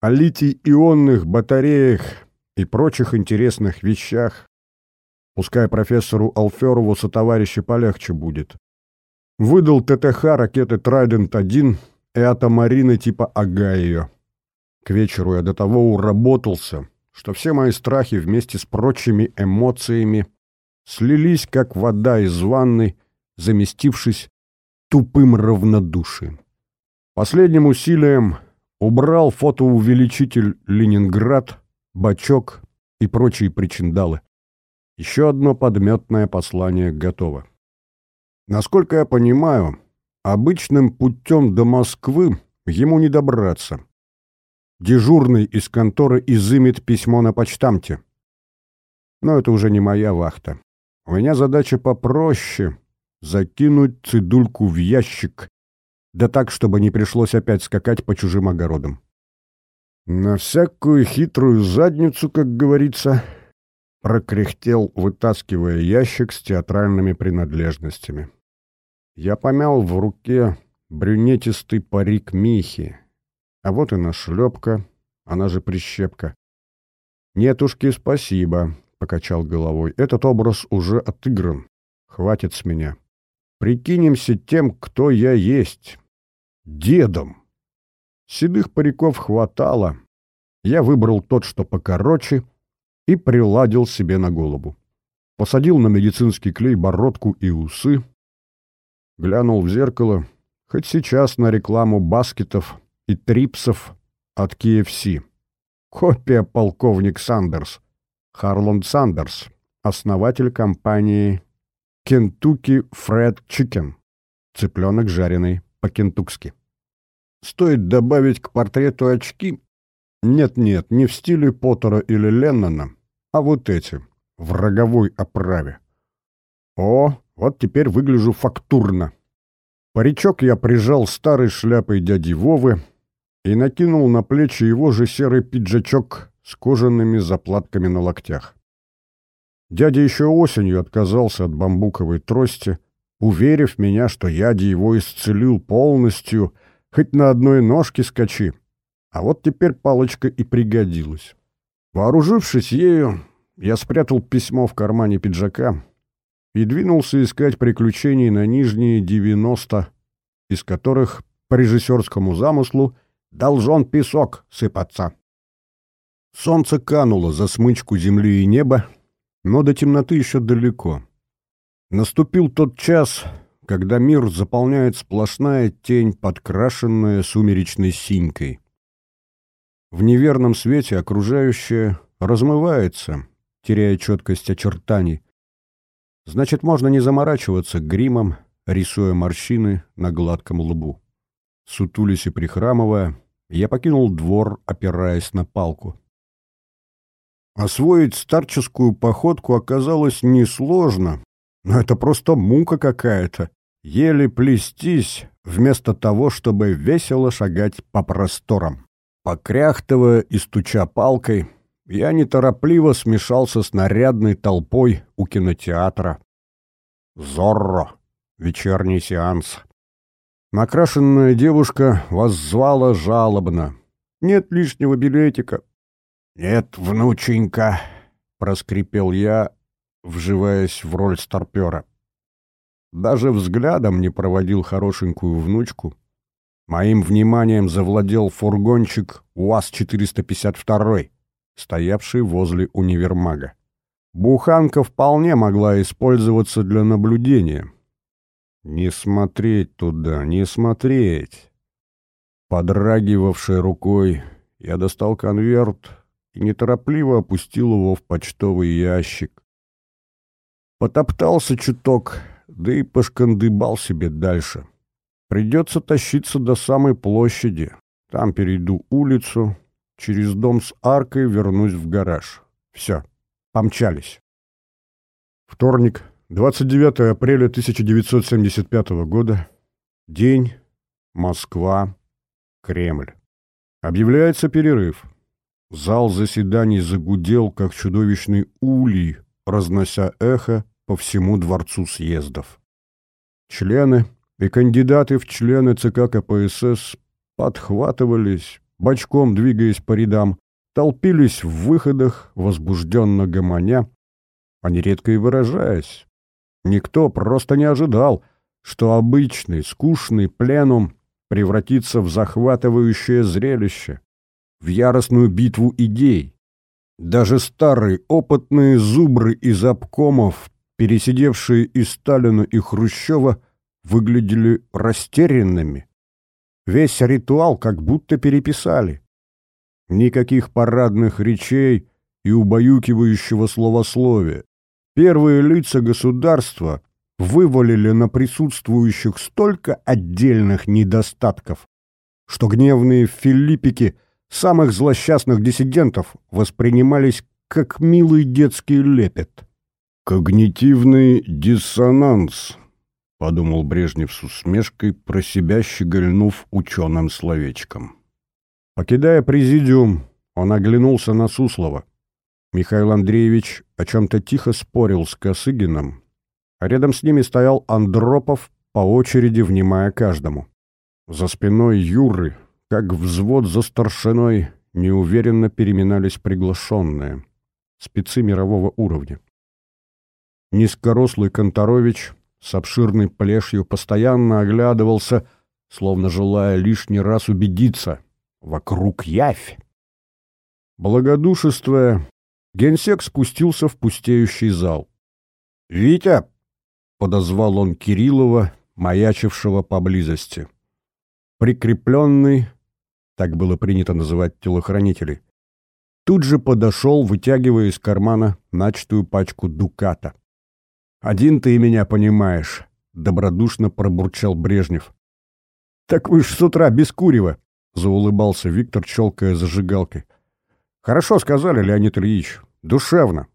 о литий-ионных батареях и прочих интересных вещах. Пускай профессору Алферову сотоварища полегче будет. Выдал ТТХ ракеты «Трайдент-1» и атомарины типа «Огайо». К вечеру я до того уработался, что все мои страхи вместе с прочими эмоциями слились, как вода из ванны, заместившись тупым равнодушием. Последним усилием убрал фотоувеличитель «Ленинград», бачок и прочие причиндалы. Еще одно подметное послание готово. Насколько я понимаю, обычным путем до Москвы ему не добраться. Дежурный из конторы изымет письмо на почтамте. Но это уже не моя вахта. У меня задача попроще — закинуть цидульку в ящик, да так, чтобы не пришлось опять скакать по чужим огородам. На всякую хитрую задницу, как говорится, прокряхтел, вытаскивая ящик с театральными принадлежностями. Я помял в руке брюнетистый парик Михи, а вот и нашлепка, она же прищепка. «Нетушки, спасибо», покачал головой. Этот образ уже отыгран. Хватит с меня. Прикинемся тем, кто я есть. Дедом. Седых париков хватало. Я выбрал тот, что покороче, и приладил себе на голову. Посадил на медицинский клей бородку и усы. Глянул в зеркало. Хоть сейчас на рекламу баскетов и трипсов от KFC. Копия полковник Сандерс. Харлон Сандерс, основатель компании Kentucky Fried Chicken, цыпленок жареный по-кентукски. Стоит добавить к портрету очки? Нет-нет, не в стиле Поттера или Леннона, а вот эти, в роговой оправе. О, вот теперь выгляжу фактурно. Паричок я прижал старой шляпой дяди Вовы и накинул на плечи его же серый пиджачок с кожаными заплатками на локтях. Дядя еще осенью отказался от бамбуковой трости, уверив меня, что яди его исцелил полностью, хоть на одной ножке скачи. А вот теперь палочка и пригодилась. Вооружившись ею, я спрятал письмо в кармане пиджака и двинулся искать приключений на нижние девяносто, из которых по режиссерскому замыслу должен песок сыпаться. Солнце кануло за смычку земли и неба, но до темноты еще далеко. Наступил тот час, когда мир заполняет сплошная тень, подкрашенная сумеречной синькой. В неверном свете окружающее размывается, теряя четкость очертаний. Значит, можно не заморачиваться гримом, рисуя морщины на гладком лбу. Сутулись и прихрамывая, я покинул двор, опираясь на палку. Освоить старческую походку оказалось несложно, но это просто мука какая-то. Еле плестись, вместо того, чтобы весело шагать по просторам. Покряхтывая и стуча палкой, я неторопливо смешался с нарядной толпой у кинотеатра. Зорро. Вечерний сеанс. Накрашенная девушка воззвала жалобно. «Нет лишнего билетика. «Нет, внученька», — проскрипел я, вживаясь в роль старпера. Даже взглядом не проводил хорошенькую внучку, Моим вниманием завладел фургончик УАЗ-452, стоявший возле универмага. Буханка вполне могла использоваться для наблюдения. Не смотреть туда, не смотреть. Подрагивавшей рукой, я достал конверт и неторопливо опустил его в почтовый ящик. Потоптался чуток, да и пошкандыбал себе дальше. Придется тащиться до самой площади. Там перейду улицу, через дом с аркой вернусь в гараж. Все. Помчались. Вторник, 29 апреля 1975 года. День. Москва. Кремль. Объявляется перерыв. Зал заседаний загудел, как чудовищный улей, разнося эхо по всему дворцу съездов. Члены и кандидаты в члены ЦК КПСС подхватывались, бочком двигаясь по рядам, толпились в выходах, возбужденно гомоня, а нередко и выражаясь. Никто просто не ожидал, что обычный, скучный пленум превратится в захватывающее зрелище, в яростную битву идей. Даже старые опытные зубры из обкомов, пересидевшие и Сталина, и Хрущева, выглядели растерянными. Весь ритуал как будто переписали. Никаких парадных речей и убаюкивающего словословия. Первые лица государства вывалили на присутствующих столько отдельных недостатков, что гневные филиппики самых злосчастных диссидентов воспринимались как милый детский лепет. «Когнитивный диссонанс», — подумал Брежнев с усмешкой, про себя щегольнув ученым словечком. Покидая президиум, он оглянулся на Суслова. Михаил Андреевич о чем-то тихо спорил с Косыгином, а рядом с ними стоял Андропов, по очереди внимая каждому. За спиной Юры, как взвод за старшиной, неуверенно переминались приглашенные, спецы мирового уровня. Низкорослый Конторович с обширной плешью постоянно оглядывался, словно желая лишний раз убедиться — Вокруг явь. Благодушествуя, генсек спустился в пустеющий зал. «Витя!» — подозвал он Кириллова, маячившего поблизости. Прикрепленный, так было принято называть телохранителей, тут же подошел, вытягивая из кармана начатую пачку дуката. «Один ты меня понимаешь», — добродушно пробурчал Брежнев. «Так вы ж с утра без курева», — заулыбался Виктор, челкая зажигалкой. «Хорошо сказали, Леонид Ильич. Душевно».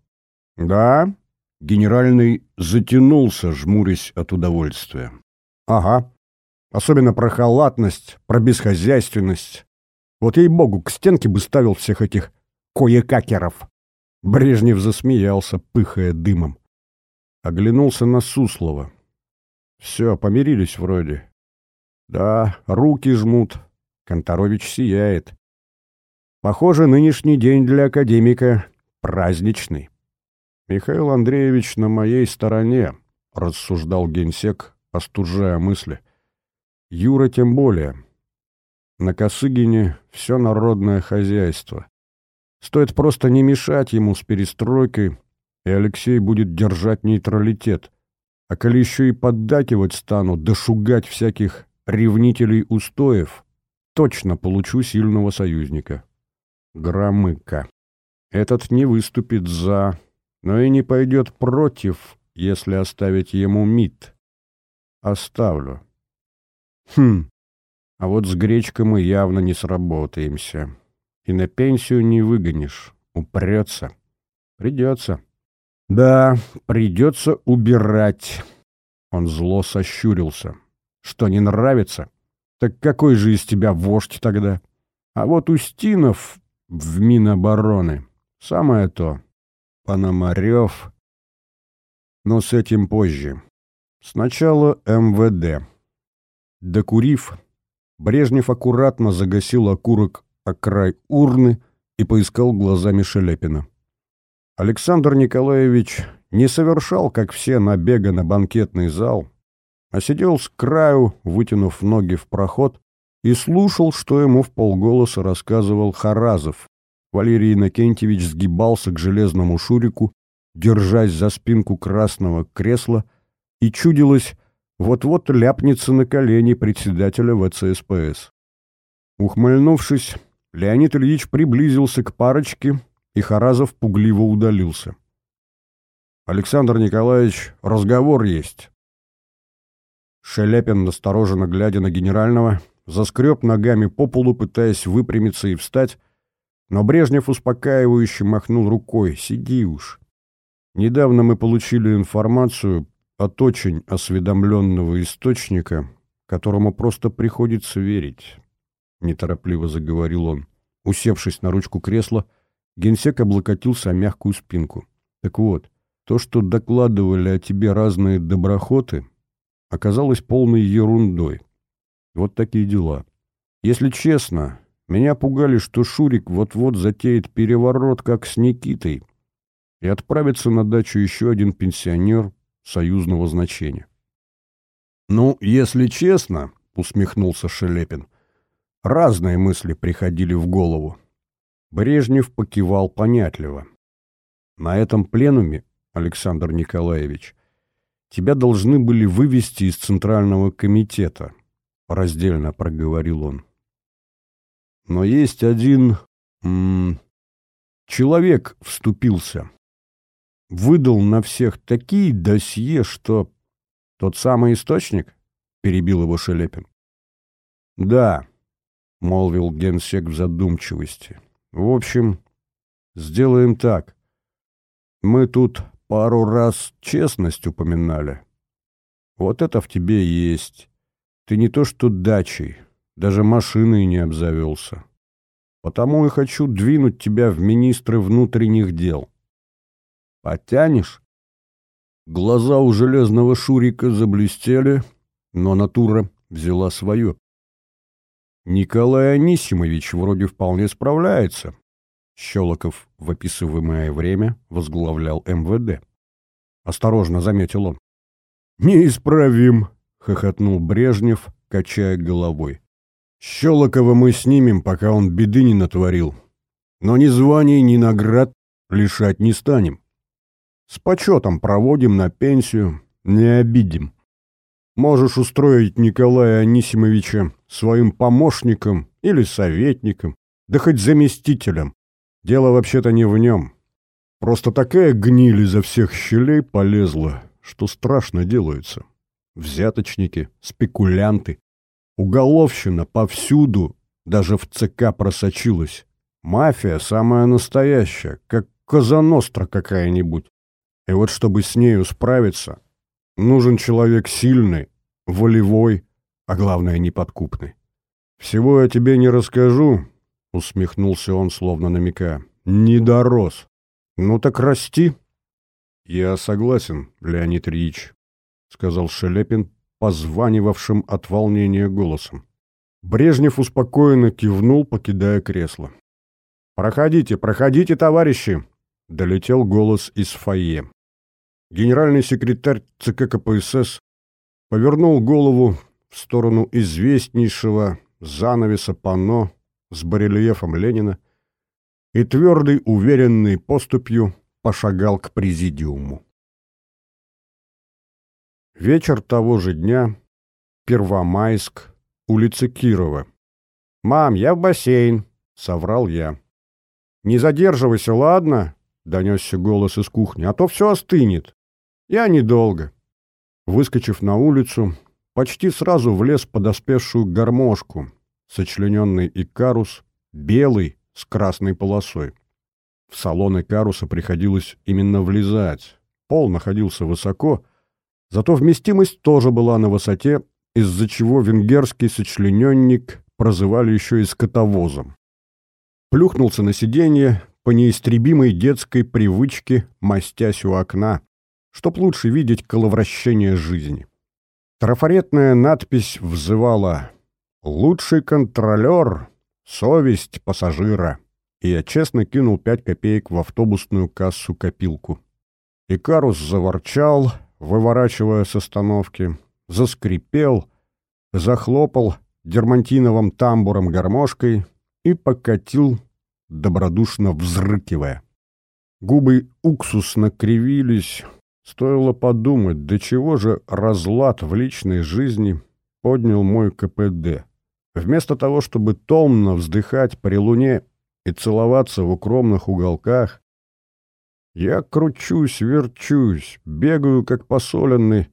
«Да?» — генеральный затянулся, жмурясь от удовольствия. «Ага. Особенно про халатность, про бесхозяйственность. Вот ей-богу, к стенке бы ставил всех этих кое-какеров». Брежнев засмеялся, пыхая дымом. Оглянулся на Суслова. «Все, помирились вроде». «Да, руки жмут, Конторович сияет. Похоже, нынешний день для академика праздничный. Михаил Андреевич на моей стороне, рассуждал генсек, остужая мысли. Юра тем более. На Косыгине все народное хозяйство. Стоит просто не мешать ему с перестройкой, и Алексей будет держать нейтралитет. А коли еще и поддакивать стану, да шугать всяких ревнителей устоев, точно получу сильного союзника. Громыка. Этот не выступит за, но и не пойдет против, если оставить ему МИД. Оставлю. Хм, а вот с гречкой мы явно не сработаемся. И на пенсию не выгонишь. Упрется. Придется. Да, придется убирать. Он зло сощурился. Что, не нравится? Так какой же из тебя вождь тогда? А вот Устинов в Минобороны. Самое то. Пономарев. Но с этим позже. Сначала МВД. Докурив, Брежнев аккуратно загасил окурок о край урны и поискал глазами Шелепина. Александр Николаевич не совершал, как все, набега на банкетный зал, а сидел с краю, вытянув ноги в проход, и слушал, что ему в полголоса рассказывал Харазов. Валерий Иннокентьевич сгибался к железному шурику, держась за спинку красного кресла, и чудилось, вот-вот ляпнется на колени председателя ВЦСПС. Ухмыльнувшись, Леонид Ильич приблизился к парочке, и Харазов пугливо удалился. «Александр Николаевич, разговор есть». Шеляпин, настороженно глядя на генерального, заскреб ногами по полу, пытаясь выпрямиться и встать, но Брежнев успокаивающе махнул рукой. «Сиди уж. Недавно мы получили информацию от очень осведомленного источника, которому просто приходится верить», — неторопливо заговорил он. Усевшись на ручку кресла, генсек облокотился о мягкую спинку. «Так вот, то, что докладывали о тебе разные доброхоты, оказалось полной ерундой. Вот такие дела. Если честно, меня пугали, что Шурик вот-вот затеет переворот, как с Никитой, и отправится на дачу еще один пенсионер союзного значения. «Ну, если честно», — усмехнулся Шелепин, — разные мысли приходили в голову. Брежнев покивал понятливо. «На этом пленуме, Александр Николаевич, тебя должны были вывести из Центрального комитета», — раздельно проговорил он. Но есть один... М -м, человек вступился. Выдал на всех такие досье, что... Тот самый источник? Перебил его Шелепин. Да, молвил генсек в задумчивости. В общем, сделаем так. Мы тут пару раз честность упоминали. Вот это в тебе есть. Ты не то что дачей, даже машиной не обзавелся. Потому и хочу двинуть тебя в министры внутренних дел. Потянешь? Глаза у железного Шурика заблестели, но натура взяла свое. Николай Анисимович вроде вполне справляется. Щелоков в описываемое время возглавлял МВД. Осторожно заметил он. «Неисправим!» — хохотнул Брежнев, качая головой. Щелокова мы снимем, пока он беды не натворил. Но ни званий, ни наград лишать не станем. С почетом проводим на пенсию, не обидим. Можешь устроить Николая Анисимовича своим помощником или советником, да хоть заместителем. Дело вообще-то не в нем. Просто такая гниль изо всех щелей полезла, что страшно делается. Взяточники, спекулянты, Уголовщина повсюду, даже в ЦК просочилась. Мафия самая настоящая, как Казаностра какая-нибудь. И вот чтобы с нею справиться, нужен человек сильный, волевой, а главное неподкупный. «Всего я тебе не расскажу», — усмехнулся он, словно намекая. «Не дорос. Ну так расти». «Я согласен, Леонид Ильич», — сказал Шелепин, позванивавшим от волнения голосом. Брежнев успокоенно кивнул, покидая кресло. «Проходите, проходите, товарищи!» — долетел голос из фойе. Генеральный секретарь ЦК КПСС повернул голову в сторону известнейшего занавеса панно с барельефом Ленина и твердой, уверенной поступью пошагал к президиуму. Вечер того же дня, Первомайск, улица Кирова. «Мам, я в бассейн», — соврал я. «Не задерживайся, ладно?» — донесся голос из кухни. «А то все остынет. Я недолго». Выскочив на улицу, почти сразу влез подоспевшую гармошку, сочлененный икарус, белый, с красной полосой. В салон икаруса приходилось именно влезать. Пол находился высоко, Зато вместимость тоже была на высоте, из-за чего венгерский сочлененник прозывали еще и скотовозом. Плюхнулся на сиденье по неистребимой детской привычке, мастясь у окна, чтоб лучше видеть коловращение жизни. Трафаретная надпись взывала «Лучший контролер — совесть пассажира», и я честно кинул пять копеек в автобусную кассу-копилку. Икарус заворчал — выворачивая с остановки, заскрипел, захлопал дермантиновым тамбуром гармошкой и покатил, добродушно взрыкивая. Губы уксусно кривились. Стоило подумать, до чего же разлад в личной жизни поднял мой КПД. Вместо того, чтобы томно вздыхать при луне и целоваться в укромных уголках, я кручусь, верчусь, бегаю, как посоленный,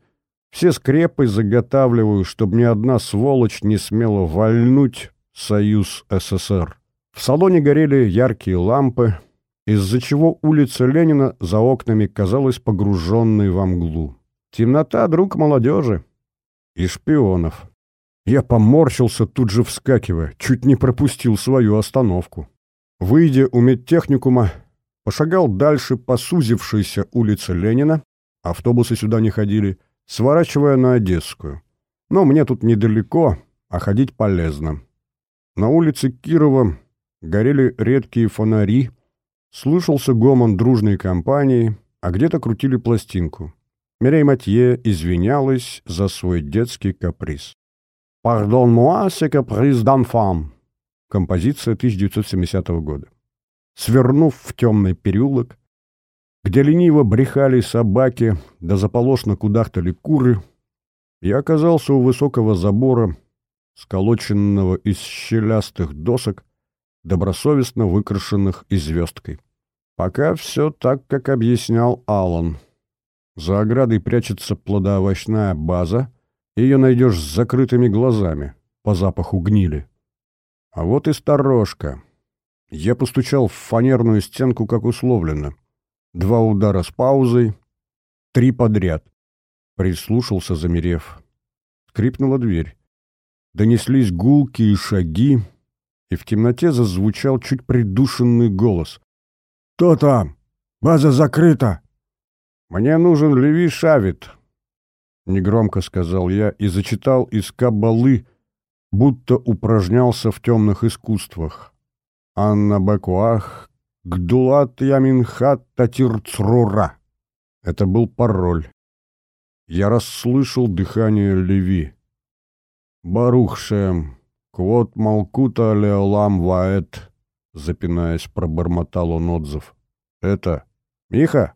все скрепы заготавливаю, чтобы ни одна сволочь не смела вальнуть Союз СССР. В салоне горели яркие лампы, из-за чего улица Ленина за окнами казалась погруженной во мглу. Темнота — друг молодежи и шпионов. Я поморщился, тут же вскакивая, чуть не пропустил свою остановку. Выйдя у медтехникума, пошагал дальше по сузившейся улице Ленина, автобусы сюда не ходили, сворачивая на Одесскую. Но мне тут недалеко, а ходить полезно. На улице Кирова горели редкие фонари, слышался гомон дружной компании, а где-то крутили пластинку. Мирей Матье извинялась за свой детский каприз. «Pardon-moi ce caprice d'enfant» композиция 1970 года. Свернув в темный переулок, где лениво брехали собаки, да заполошно кудахтали куры, я оказался у высокого забора, сколоченного из щелястых досок, добросовестно выкрашенных и звездкой. Пока все так, как объяснял Аллан. За оградой прячется плодоовощная база, ее найдешь с закрытыми глазами, по запаху гнили. А вот и сторожка. Я постучал в фанерную стенку, как условлено. Два удара с паузой, три подряд. Прислушался, замерев. Скрипнула дверь. Донеслись гулки и шаги, и в темноте зазвучал чуть придушенный голос. «Кто там? База закрыта!» «Мне нужен Леви Шавит», — негромко сказал я и зачитал из кабалы, будто упражнялся в темных искусствах. «Анна Бакуах, Гдулат Яминхат Татирцрура». Это был пароль. Я расслышал дыхание Леви. «Барухшем, квот Малкута Леолам Ваэт», запинаясь, пробормотал он отзыв. «Это... Миха?»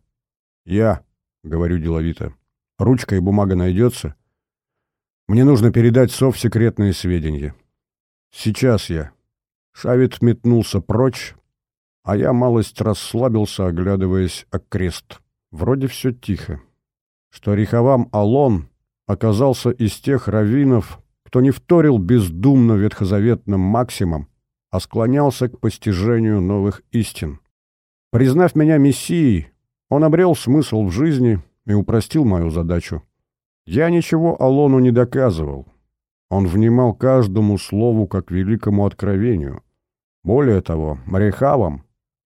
«Я», — говорю деловито. Ручка и бумага найдется? Мне нужно передать сов секретные сведения. Сейчас я. Шавит метнулся прочь, а я малость расслабился, оглядываясь окрест. Вроде все тихо. Что Риховам Алон оказался из тех раввинов, кто не вторил бездумно ветхозаветным максимам, а склонялся к постижению новых истин. Признав меня мессией, он обрел смысл в жизни и упростил мою задачу. Я ничего Алону не доказывал. Он внимал каждому слову как великому откровению. Более того, Марихавам,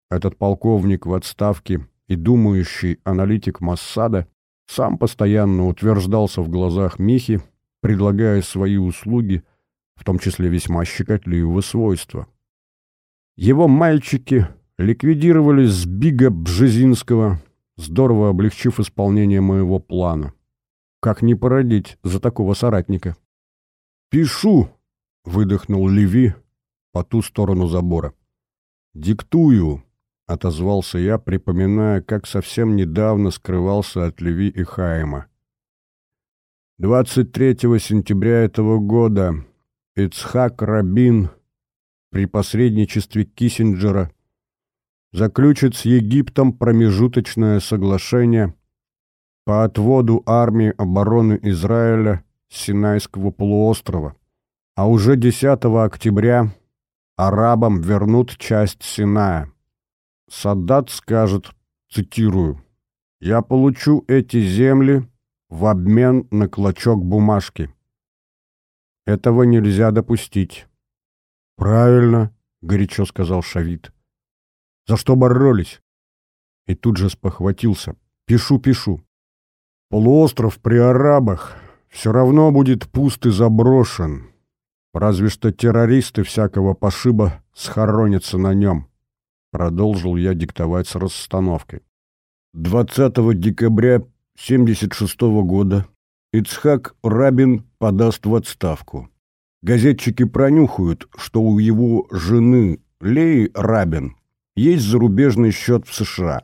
этот полковник в отставке и думающий аналитик Массада, сам постоянно утверждался в глазах Михи, предлагая свои услуги, в том числе весьма щекотливого свойства. Его мальчики ликвидировали Сбига Бжезинского, здорово облегчив исполнение моего плана. Как не породить за такого соратника? «Пишу!» — выдохнул Леви по ту сторону забора. «Диктую!» — отозвался я, припоминая, как совсем недавно скрывался от Леви и Хайма. 23 сентября этого года Ицхак Рабин при посредничестве Киссинджера заключит с Египтом промежуточное соглашение по отводу армии обороны Израиля с Синайского полуострова, а уже 10 октября арабам вернут часть Синая. Саддат скажет, цитирую, «Я получу эти земли в обмен на клочок бумажки». Этого нельзя допустить. «Правильно», — горячо сказал Шавид. За что боролись?» И тут же спохватился. «Пишу, пишу. Полуостров при арабах все равно будет пуст и заброшен. Разве что террористы всякого пошиба схоронятся на нем». Продолжил я диктовать с расстановкой. 20 декабря 76 года Ицхак Рабин подаст в отставку. Газетчики пронюхают, что у его жены Леи Рабин есть зарубежный счет в США.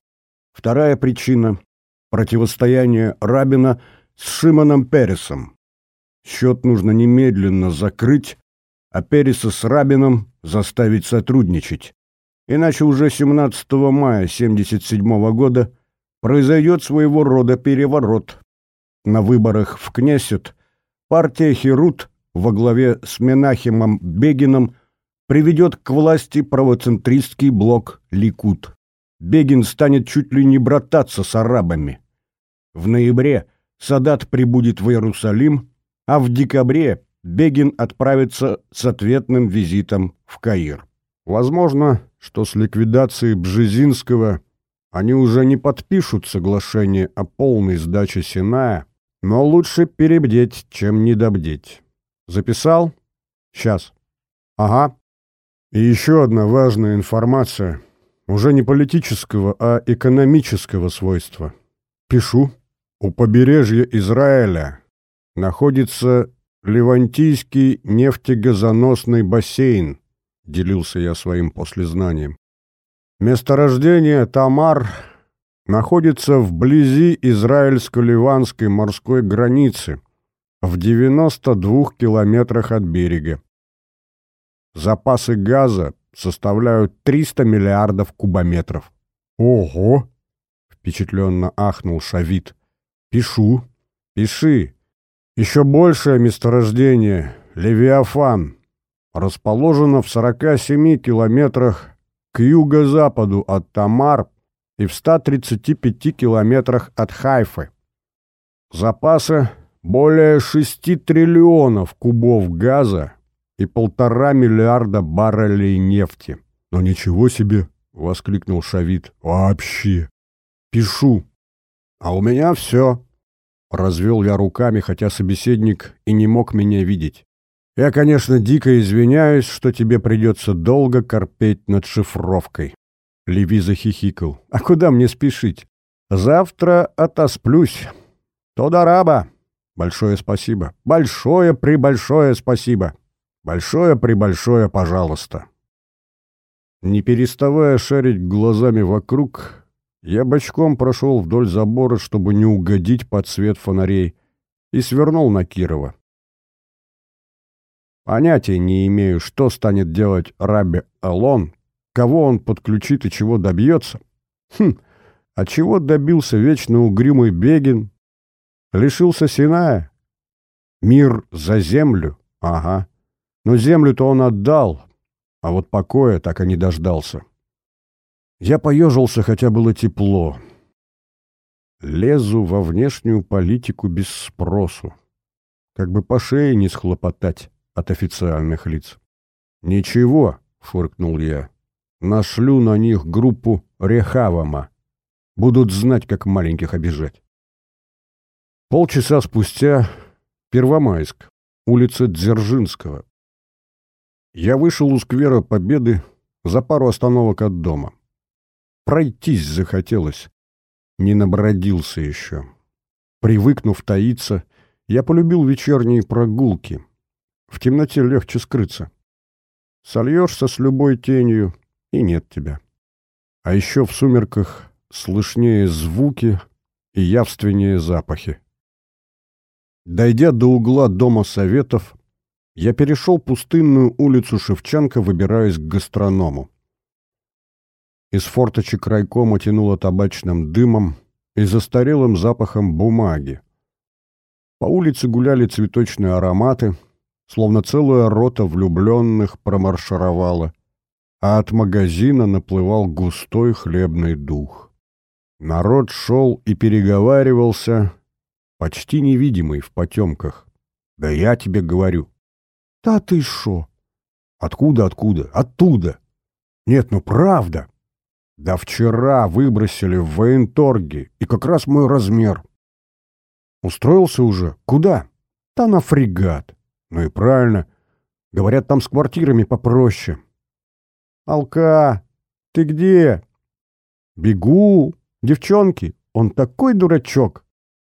Вторая причина – противостояние Рабина с Шимоном Пересом. Счет нужно немедленно закрыть, а Переса с Рабином заставить сотрудничать. Иначе уже 17 мая 1977 года произойдет своего рода переворот. На выборах в Кнессет партия Херут во главе с Менахемом Бегином приведет к власти правоцентристский блок Ликут. Бегин станет чуть ли не брататься с арабами. В ноябре Садат прибудет в Иерусалим, а в декабре Бегин отправится с ответным визитом в Каир. Возможно, что с ликвидацией Бжезинского они уже не подпишут соглашение о полной сдаче Синая, но лучше перебдеть, чем недобдеть. Записал? Сейчас. Ага. И еще одна важная информация, уже не политического, а экономического свойства. Пишу. У побережья Израиля находится Левантийский нефтегазоносный бассейн, делился я своим послезнанием. Месторождение Тамар находится вблизи израильско-ливанской морской границы, в 92 километрах от берега. Запасы газа составляют 300 миллиардов кубометров. Ого! Впечатленно ахнул Шавит. Пишу. Пиши. Еще большее месторождение — Левиафан. Расположено в 47 километрах к юго-западу от Тамар и в 135 километрах от Хайфы. Запасы более 6 триллионов кубов газа и полтора миллиарда баррелей нефти. «Но ничего себе!» — воскликнул Шавит. «Вообще!» «Пишу!» «А у меня все!» Развел я руками, хотя собеседник и не мог меня видеть. «Я, конечно, дико извиняюсь, что тебе придется долго корпеть над шифровкой». Леви захихикал. «А куда мне спешить? Завтра отосплюсь. Тодараба!» Большое спасибо. Большое-пребольшое спасибо. Большое-пребольшое пожалуйста. Не переставая шарить глазами вокруг, я бочком прошел вдоль забора, чтобы не угодить под свет фонарей, и свернул на Кирова. Понятия не имею, что станет делать Раби Алон, кого он подключит и чего добьется. Хм, а чего добился вечно угрюмый Бегин, Лишился Синая? Мир за землю? Ага. Но землю-то он отдал, а вот покоя так и не дождался. Я поежился, хотя было тепло. Лезу во внешнюю политику без спросу. Как бы по шее не схлопотать от официальных лиц. «Ничего», — фыркнул я, — «нашлю на них группу Рехавама. Будут знать, как маленьких обижать». Полчаса спустя Первомайск, улица Дзержинского. Я вышел у сквера Победы за пару остановок от дома. Пройтись захотелось. Не набродился еще. Привыкнув таиться, я полюбил вечерние прогулки. В темноте легче скрыться. Сольешься с любой тенью, и нет тебя. А еще в сумерках слышнее звуки и явственнее запахи. Дойдя до угла Дома Советов, я перешел пустынную улицу Шевченко, выбираясь к гастроному. Из форточек райкома тянуло табачным дымом и застарелым запахом бумаги. По улице гуляли цветочные ароматы, словно целая рота влюбленных промаршировала, а от магазина наплывал густой хлебный дух. Народ шел и переговаривался, почти невидимый в потемках. Да я тебе говорю. Да ты шо? Откуда, откуда? Оттуда. Нет, ну правда. Да вчера выбросили в военторге, и как раз мой размер. Устроился уже? Куда? Да на фрегат. Ну и правильно. Говорят, там с квартирами попроще. Алка, ты где? Бегу. Девчонки, он такой дурачок.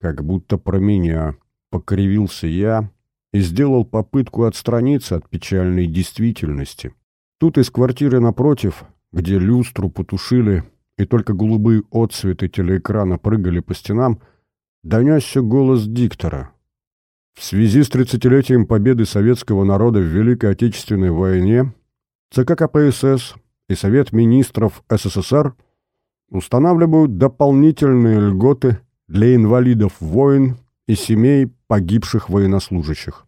Как будто про меня. Покривился я и сделал попытку отстраниться от печальной действительности. Тут из квартиры напротив, где люстру потушили и только голубые отсветы телеэкрана прыгали по стенам, донесся голос диктора. В связи с 30-летием победы советского народа в Великой Отечественной войне ЦК КПСС и Совет министров СССР устанавливают дополнительные льготы для инвалидов войн и семей погибших военнослужащих.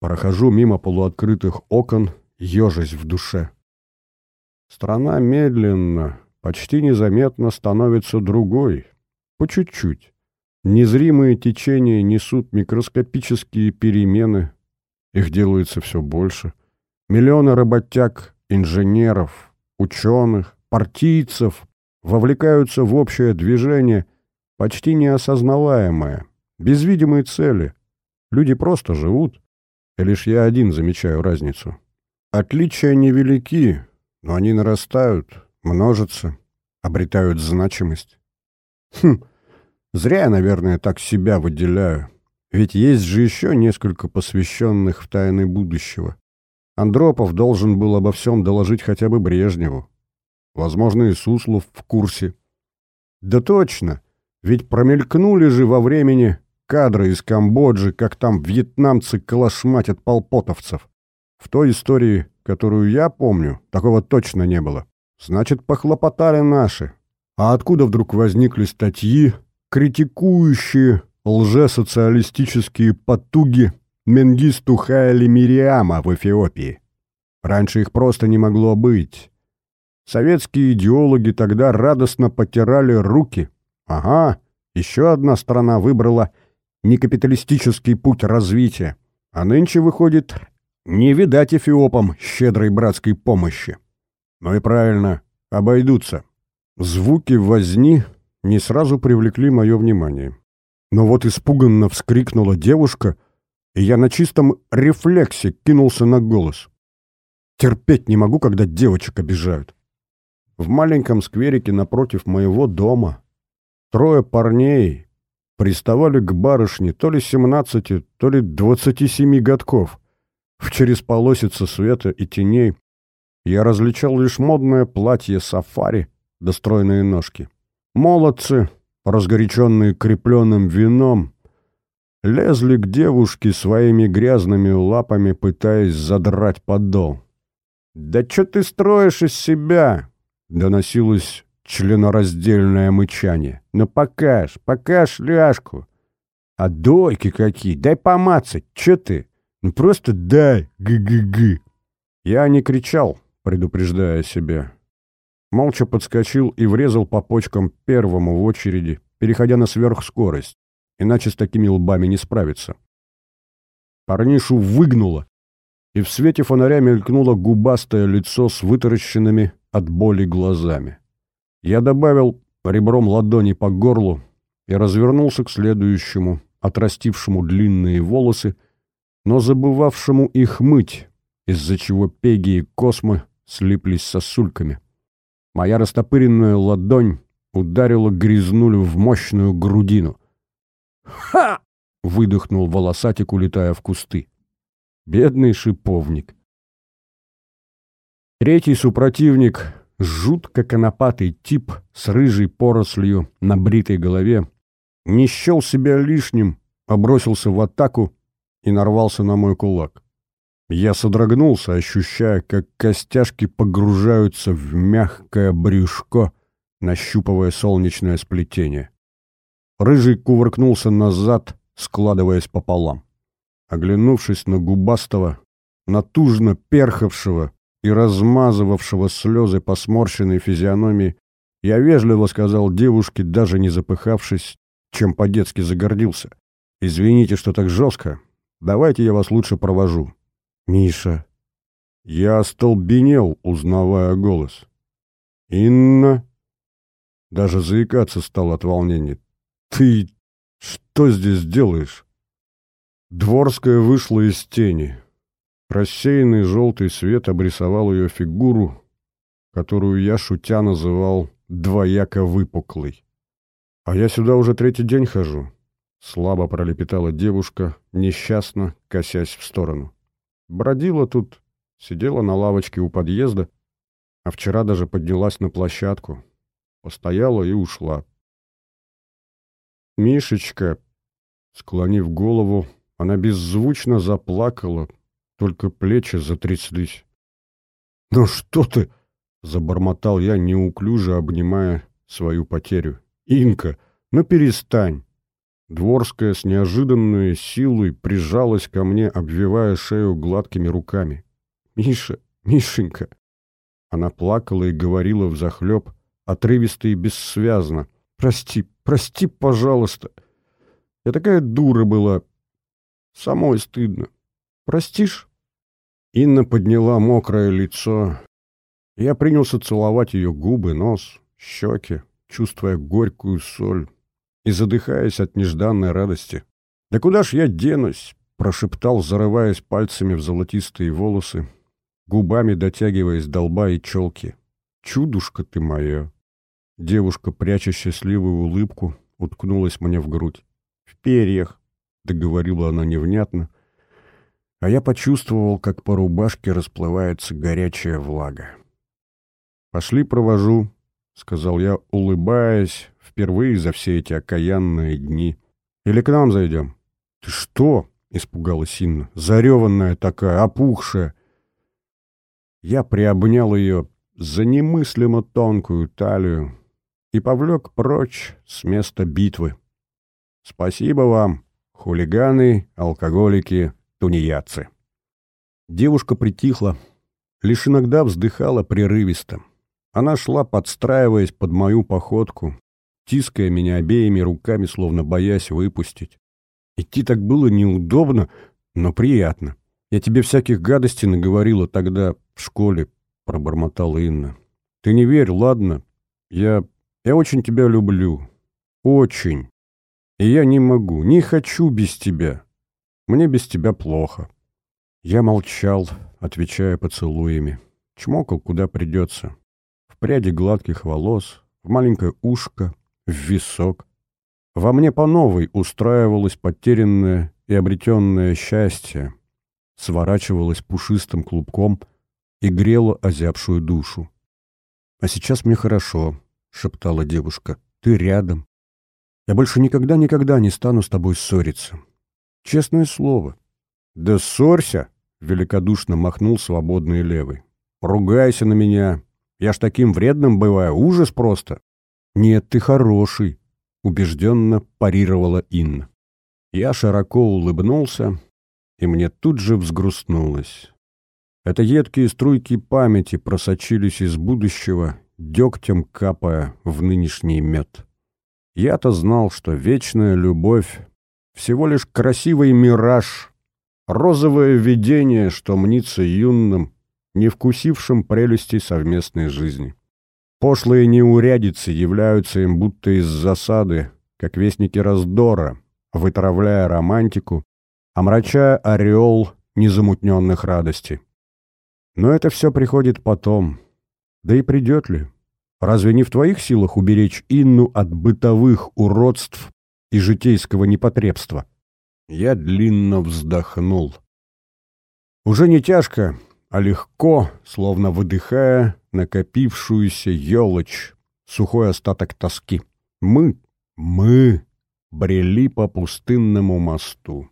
Прохожу мимо полуоткрытых окон, ежась в душе. Страна медленно, почти незаметно становится другой, по чуть-чуть. Незримые течения несут микроскопические перемены, их делается все больше. Миллионы работяг, инженеров, ученых, партийцев вовлекаются в общее движение, почти неосознаваемое, без видимой цели. Люди просто живут, и лишь я один замечаю разницу. Отличия невелики, но они нарастают, множатся, обретают значимость. Хм, зря я, наверное, так себя выделяю. Ведь есть же еще несколько посвященных в тайны будущего. Андропов должен был обо всем доложить хотя бы Брежневу. Возможно, и Суслов в курсе. Да точно, ведь промелькнули же во времени кадры из Камбоджи, как там вьетнамцы калашматят полпотовцев. В той истории, которую я помню, такого точно не было. Значит, похлопотали наши. А откуда вдруг возникли статьи, критикующие лжесоциалистические потуги Менгисту Хайли Мириама в Эфиопии? Раньше их просто не могло быть. Советские идеологи тогда радостно потирали руки. Ага, еще одна страна выбрала некапиталистический путь развития. А нынче, выходит, не видать эфиопам щедрой братской помощи. Ну и правильно, обойдутся. Звуки возни не сразу привлекли мое внимание. Но вот испуганно вскрикнула девушка, и я на чистом рефлексе кинулся на голос. Терпеть не могу, когда девочек обижают. В маленьком скверике напротив моего дома трое парней приставали к барышне то ли семнадцати, то ли двадцати семи годков. В через полосице света и теней я различал лишь модное платье сафари, достроенные ножки. Молодцы, разгоряченные крепленным вином, лезли к девушке своими грязными лапами, пытаясь задрать подол. «Да что ты строишь из себя?» — доносилось членораздельное мычание. «Ну покаж, покаж ляжку!» «А дойки какие! Дай помацать! Че ты? Ну просто дай! Г-г-г!» Я не кричал, предупреждая себя. Молча подскочил и врезал по почкам первому в очереди, переходя на сверхскорость, иначе с такими лбами не справиться. Парнишу выгнуло, и в свете фонаря мелькнуло губастое лицо с вытаращенными от боли глазами. Я добавил ребром ладони по горлу и развернулся к следующему, отрастившему длинные волосы, но забывавшему их мыть, из-за чего пеги и космы слиплись сосульками. Моя растопыренная ладонь ударила грязнулю в мощную грудину. «Ха!» — выдохнул волосатик, улетая в кусты. Бедный шиповник. Третий супротивник жутко конопатый тип с рыжей порослью на бритой голове, не счел себя лишним, обросился в атаку и нарвался на мой кулак. Я содрогнулся, ощущая, как костяшки погружаются в мягкое брюшко, нащупывая солнечное сплетение. Рыжий кувыркнулся назад, складываясь пополам. Оглянувшись на губастого, натужно перхавшего, и размазывавшего слезы по сморщенной физиономии, я вежливо сказал девушке, даже не запыхавшись, чем по-детски загордился. «Извините, что так жестко. Давайте я вас лучше провожу». «Миша». Я остолбенел, узнавая голос. «Инна?» Даже заикаться стал от волнения. «Ты что здесь делаешь?» Дворская вышла из тени. Рассеянный желтый свет обрисовал ее фигуру, которую я, шутя, называл двояко выпуклой. А я сюда уже третий день хожу. Слабо пролепетала девушка, несчастно косясь в сторону. Бродила тут, сидела на лавочке у подъезда, а вчера даже поднялась на площадку. Постояла и ушла. Мишечка, склонив голову, она беззвучно заплакала, только плечи затряслись. «Ну что ты?» — забормотал я, неуклюже обнимая свою потерю. «Инка, ну перестань!» Дворская с неожиданной силой прижалась ко мне, обвивая шею гладкими руками. «Миша, Мишенька!» Она плакала и говорила взахлеб, отрывисто и бессвязно. «Прости, прости, пожалуйста! Я такая дура была. Самой стыдно. Простишь?» Инна подняла мокрое лицо. Я принялся целовать ее губы, нос, щеки, чувствуя горькую соль и задыхаясь от нежданной радости. «Да куда ж я денусь?» — прошептал, зарываясь пальцами в золотистые волосы, губами дотягиваясь до лба и челки. «Чудушка ты моя!» Девушка, пряча счастливую улыбку, уткнулась мне в грудь. «В перьях!» — договорила она невнятно, а я почувствовал, как по рубашке расплывается горячая влага. «Пошли провожу», — сказал я, улыбаясь, впервые за все эти окаянные дни. «Или к нам зайдем?» «Ты что?» — испугалась Инна. «Зареванная такая, опухшая». Я приобнял ее за немыслимо тонкую талию и повлек прочь с места битвы. «Спасибо вам, хулиганы, алкоголики, тунеядцы». Девушка притихла, лишь иногда вздыхала прерывисто. Она шла, подстраиваясь под мою походку, тиская меня обеими руками, словно боясь выпустить. Идти так было неудобно, но приятно. Я тебе всяких гадостей наговорила тогда в школе, пробормотала Инна. Ты не верь, ладно? Я... я очень тебя люблю. Очень. И я не могу, не хочу без тебя. Мне без тебя плохо. Я молчал, отвечая поцелуями. Чмокал, куда придется. В пряди гладких волос, в маленькое ушко, в висок. Во мне по новой устраивалось потерянное и обретенное счастье, сворачивалось пушистым клубком и грело озябшую душу. «А сейчас мне хорошо», — шептала девушка. «Ты рядом. Я больше никогда-никогда не стану с тобой ссориться. Честное слово». «Да ссорься!» — великодушно махнул свободный левый. «Ругайся на меня. Я ж таким вредным бываю. Ужас просто!» «Нет, ты хороший», — убежденно парировала Инна. Я широко улыбнулся, и мне тут же взгрустнулось. Это едкие струйки памяти просочились из будущего, дегтем капая в нынешний мед. Я-то знал, что вечная любовь — всего лишь красивый мираж, розовое видение, что мнится юным, не вкусившим прелестей совместной жизни. Пошлые неурядицы являются им будто из засады, как вестники раздора, вытравляя романтику, омрачая ореол незамутненных радостей. Но это все приходит потом. Да и придет ли? Разве не в твоих силах уберечь Инну от бытовых уродств и житейского непотребства? Я длинно вздохнул. Уже не тяжко, а легко, словно выдыхая накопившуюся елочь, сухой остаток тоски. Мы, мы брели по пустынному мосту.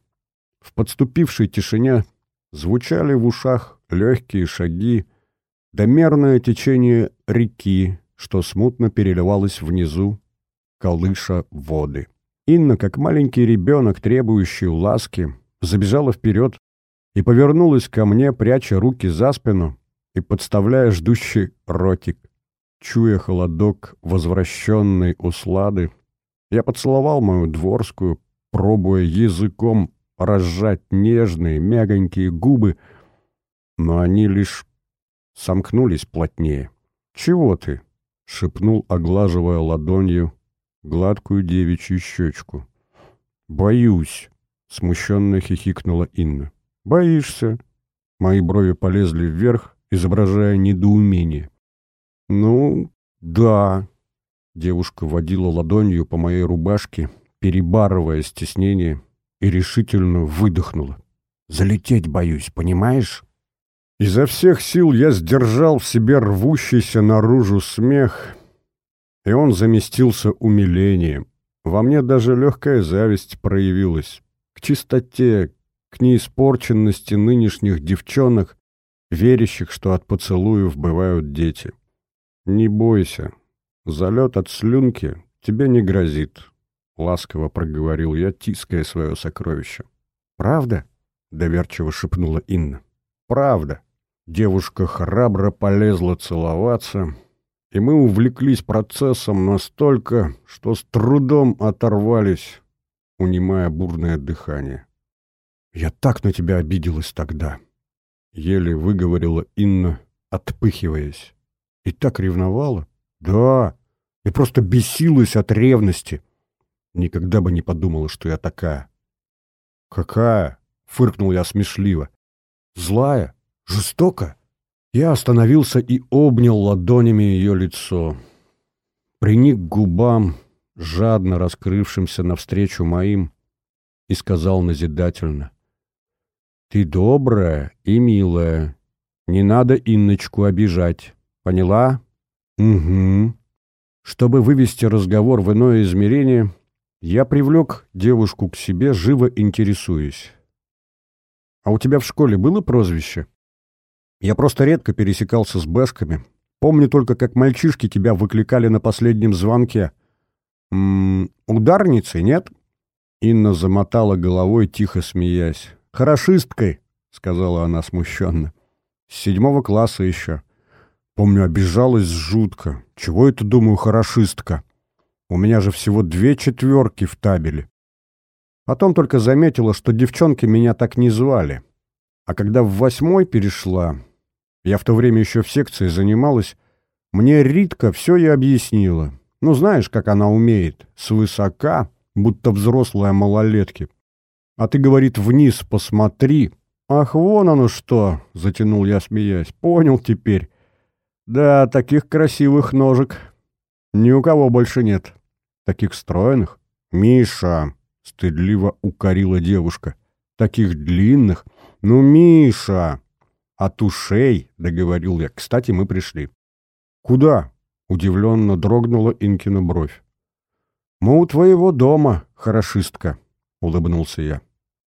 В подступившей тишине звучали в ушах легкие шаги, да мерное течение реки, что смутно переливалось внизу, колыша воды. Инна, как маленький ребенок, требующий ласки, забежала вперед, и повернулась ко мне, пряча руки за спину и подставляя ждущий ротик. Чуя холодок возвращенной услады, я поцеловал мою дворскую, пробуя языком разжать нежные, мягонькие губы, но они лишь сомкнулись плотнее. «Чего ты?» — шепнул, оглаживая ладонью гладкую девичью щечку. «Боюсь», — смущенно хихикнула Инна. «Боишься?» Мои брови полезли вверх, изображая недоумение. «Ну, да». Девушка водила ладонью по моей рубашке, перебарывая стеснение, и решительно выдохнула. «Залететь боюсь, понимаешь?» Изо всех сил я сдержал в себе рвущийся наружу смех, и он заместился умилением. Во мне даже легкая зависть проявилась. К чистоте, к неиспорченности нынешних девчонок, верящих, что от поцелуев бывают дети. «Не бойся, залет от слюнки тебе не грозит», — ласково проговорил я, тиская свое сокровище. «Правда?» — доверчиво шепнула Инна. «Правда». Девушка храбро полезла целоваться, и мы увлеклись процессом настолько, что с трудом оторвались, унимая бурное дыхание. «Я так на тебя обиделась тогда», — еле выговорила Инна, отпыхиваясь. «И так ревновала?» «Да, и просто бесилась от ревности. Никогда бы не подумала, что я такая». «Какая?» — фыркнул я смешливо. «Злая? Жестоко?» Я остановился и обнял ладонями ее лицо. Приник к губам, жадно раскрывшимся навстречу моим, и сказал назидательно. «Ты добрая и милая. Не надо Инночку обижать. Поняла?» «Угу». Чтобы вывести разговор в иное измерение, я привлек девушку к себе, живо интересуясь. «А у тебя в школе было прозвище?» «Я просто редко пересекался с бэшками. Помню только, как мальчишки тебя выкликали на последнем звонке. М -м, ударницей, нет?» Инна замотала головой, тихо смеясь. «Хорошисткой», — сказала она смущенно. «С седьмого класса еще. Помню, обижалась жутко. Чего это, думаю, хорошистка? У меня же всего две четверки в табеле. Потом только заметила, что девчонки меня так не звали. А когда в восьмой перешла, я в то время еще в секции занималась, мне Ритка все и объяснила. Ну, знаешь, как она умеет, свысока, будто взрослая малолетки. А ты, говорит, вниз посмотри. Ах, вон оно что, затянул я, смеясь. Понял теперь. Да, таких красивых ножек ни у кого больше нет. Таких стройных. Миша, стыдливо укорила девушка. Таких длинных. Ну, Миша! От ушей, договорил я. Кстати, мы пришли. Куда? Удивленно дрогнула Инкина бровь. «Мы у твоего дома, хорошистка», — улыбнулся я.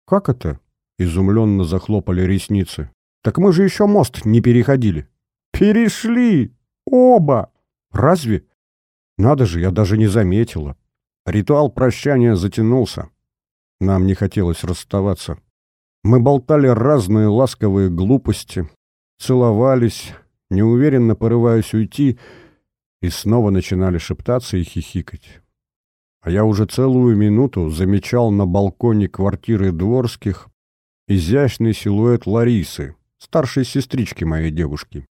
«Как это?» — изумленно захлопали ресницы. «Так мы же еще мост не переходили». «Перешли! Оба!» «Разве?» «Надо же, я даже не заметила». Ритуал прощания затянулся. Нам не хотелось расставаться. Мы болтали разные ласковые глупости, целовались, неуверенно порываясь уйти, и снова начинали шептаться и хихикать. А я уже целую минуту замечал на балконе квартиры Дворских изящный силуэт Ларисы, старшей сестрички моей девушки.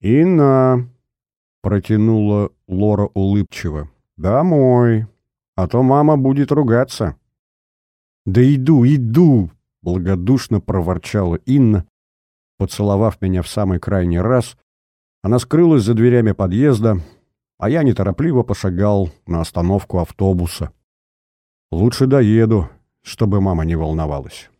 «Инна!» — протянула Лора улыбчиво. «Домой, а то мама будет ругаться». «Да иду, иду!» — благодушно проворчала Инна. Поцеловав меня в самый крайний раз, она скрылась за дверями подъезда, а я неторопливо пошагал на остановку автобуса. Лучше доеду, чтобы мама не волновалась.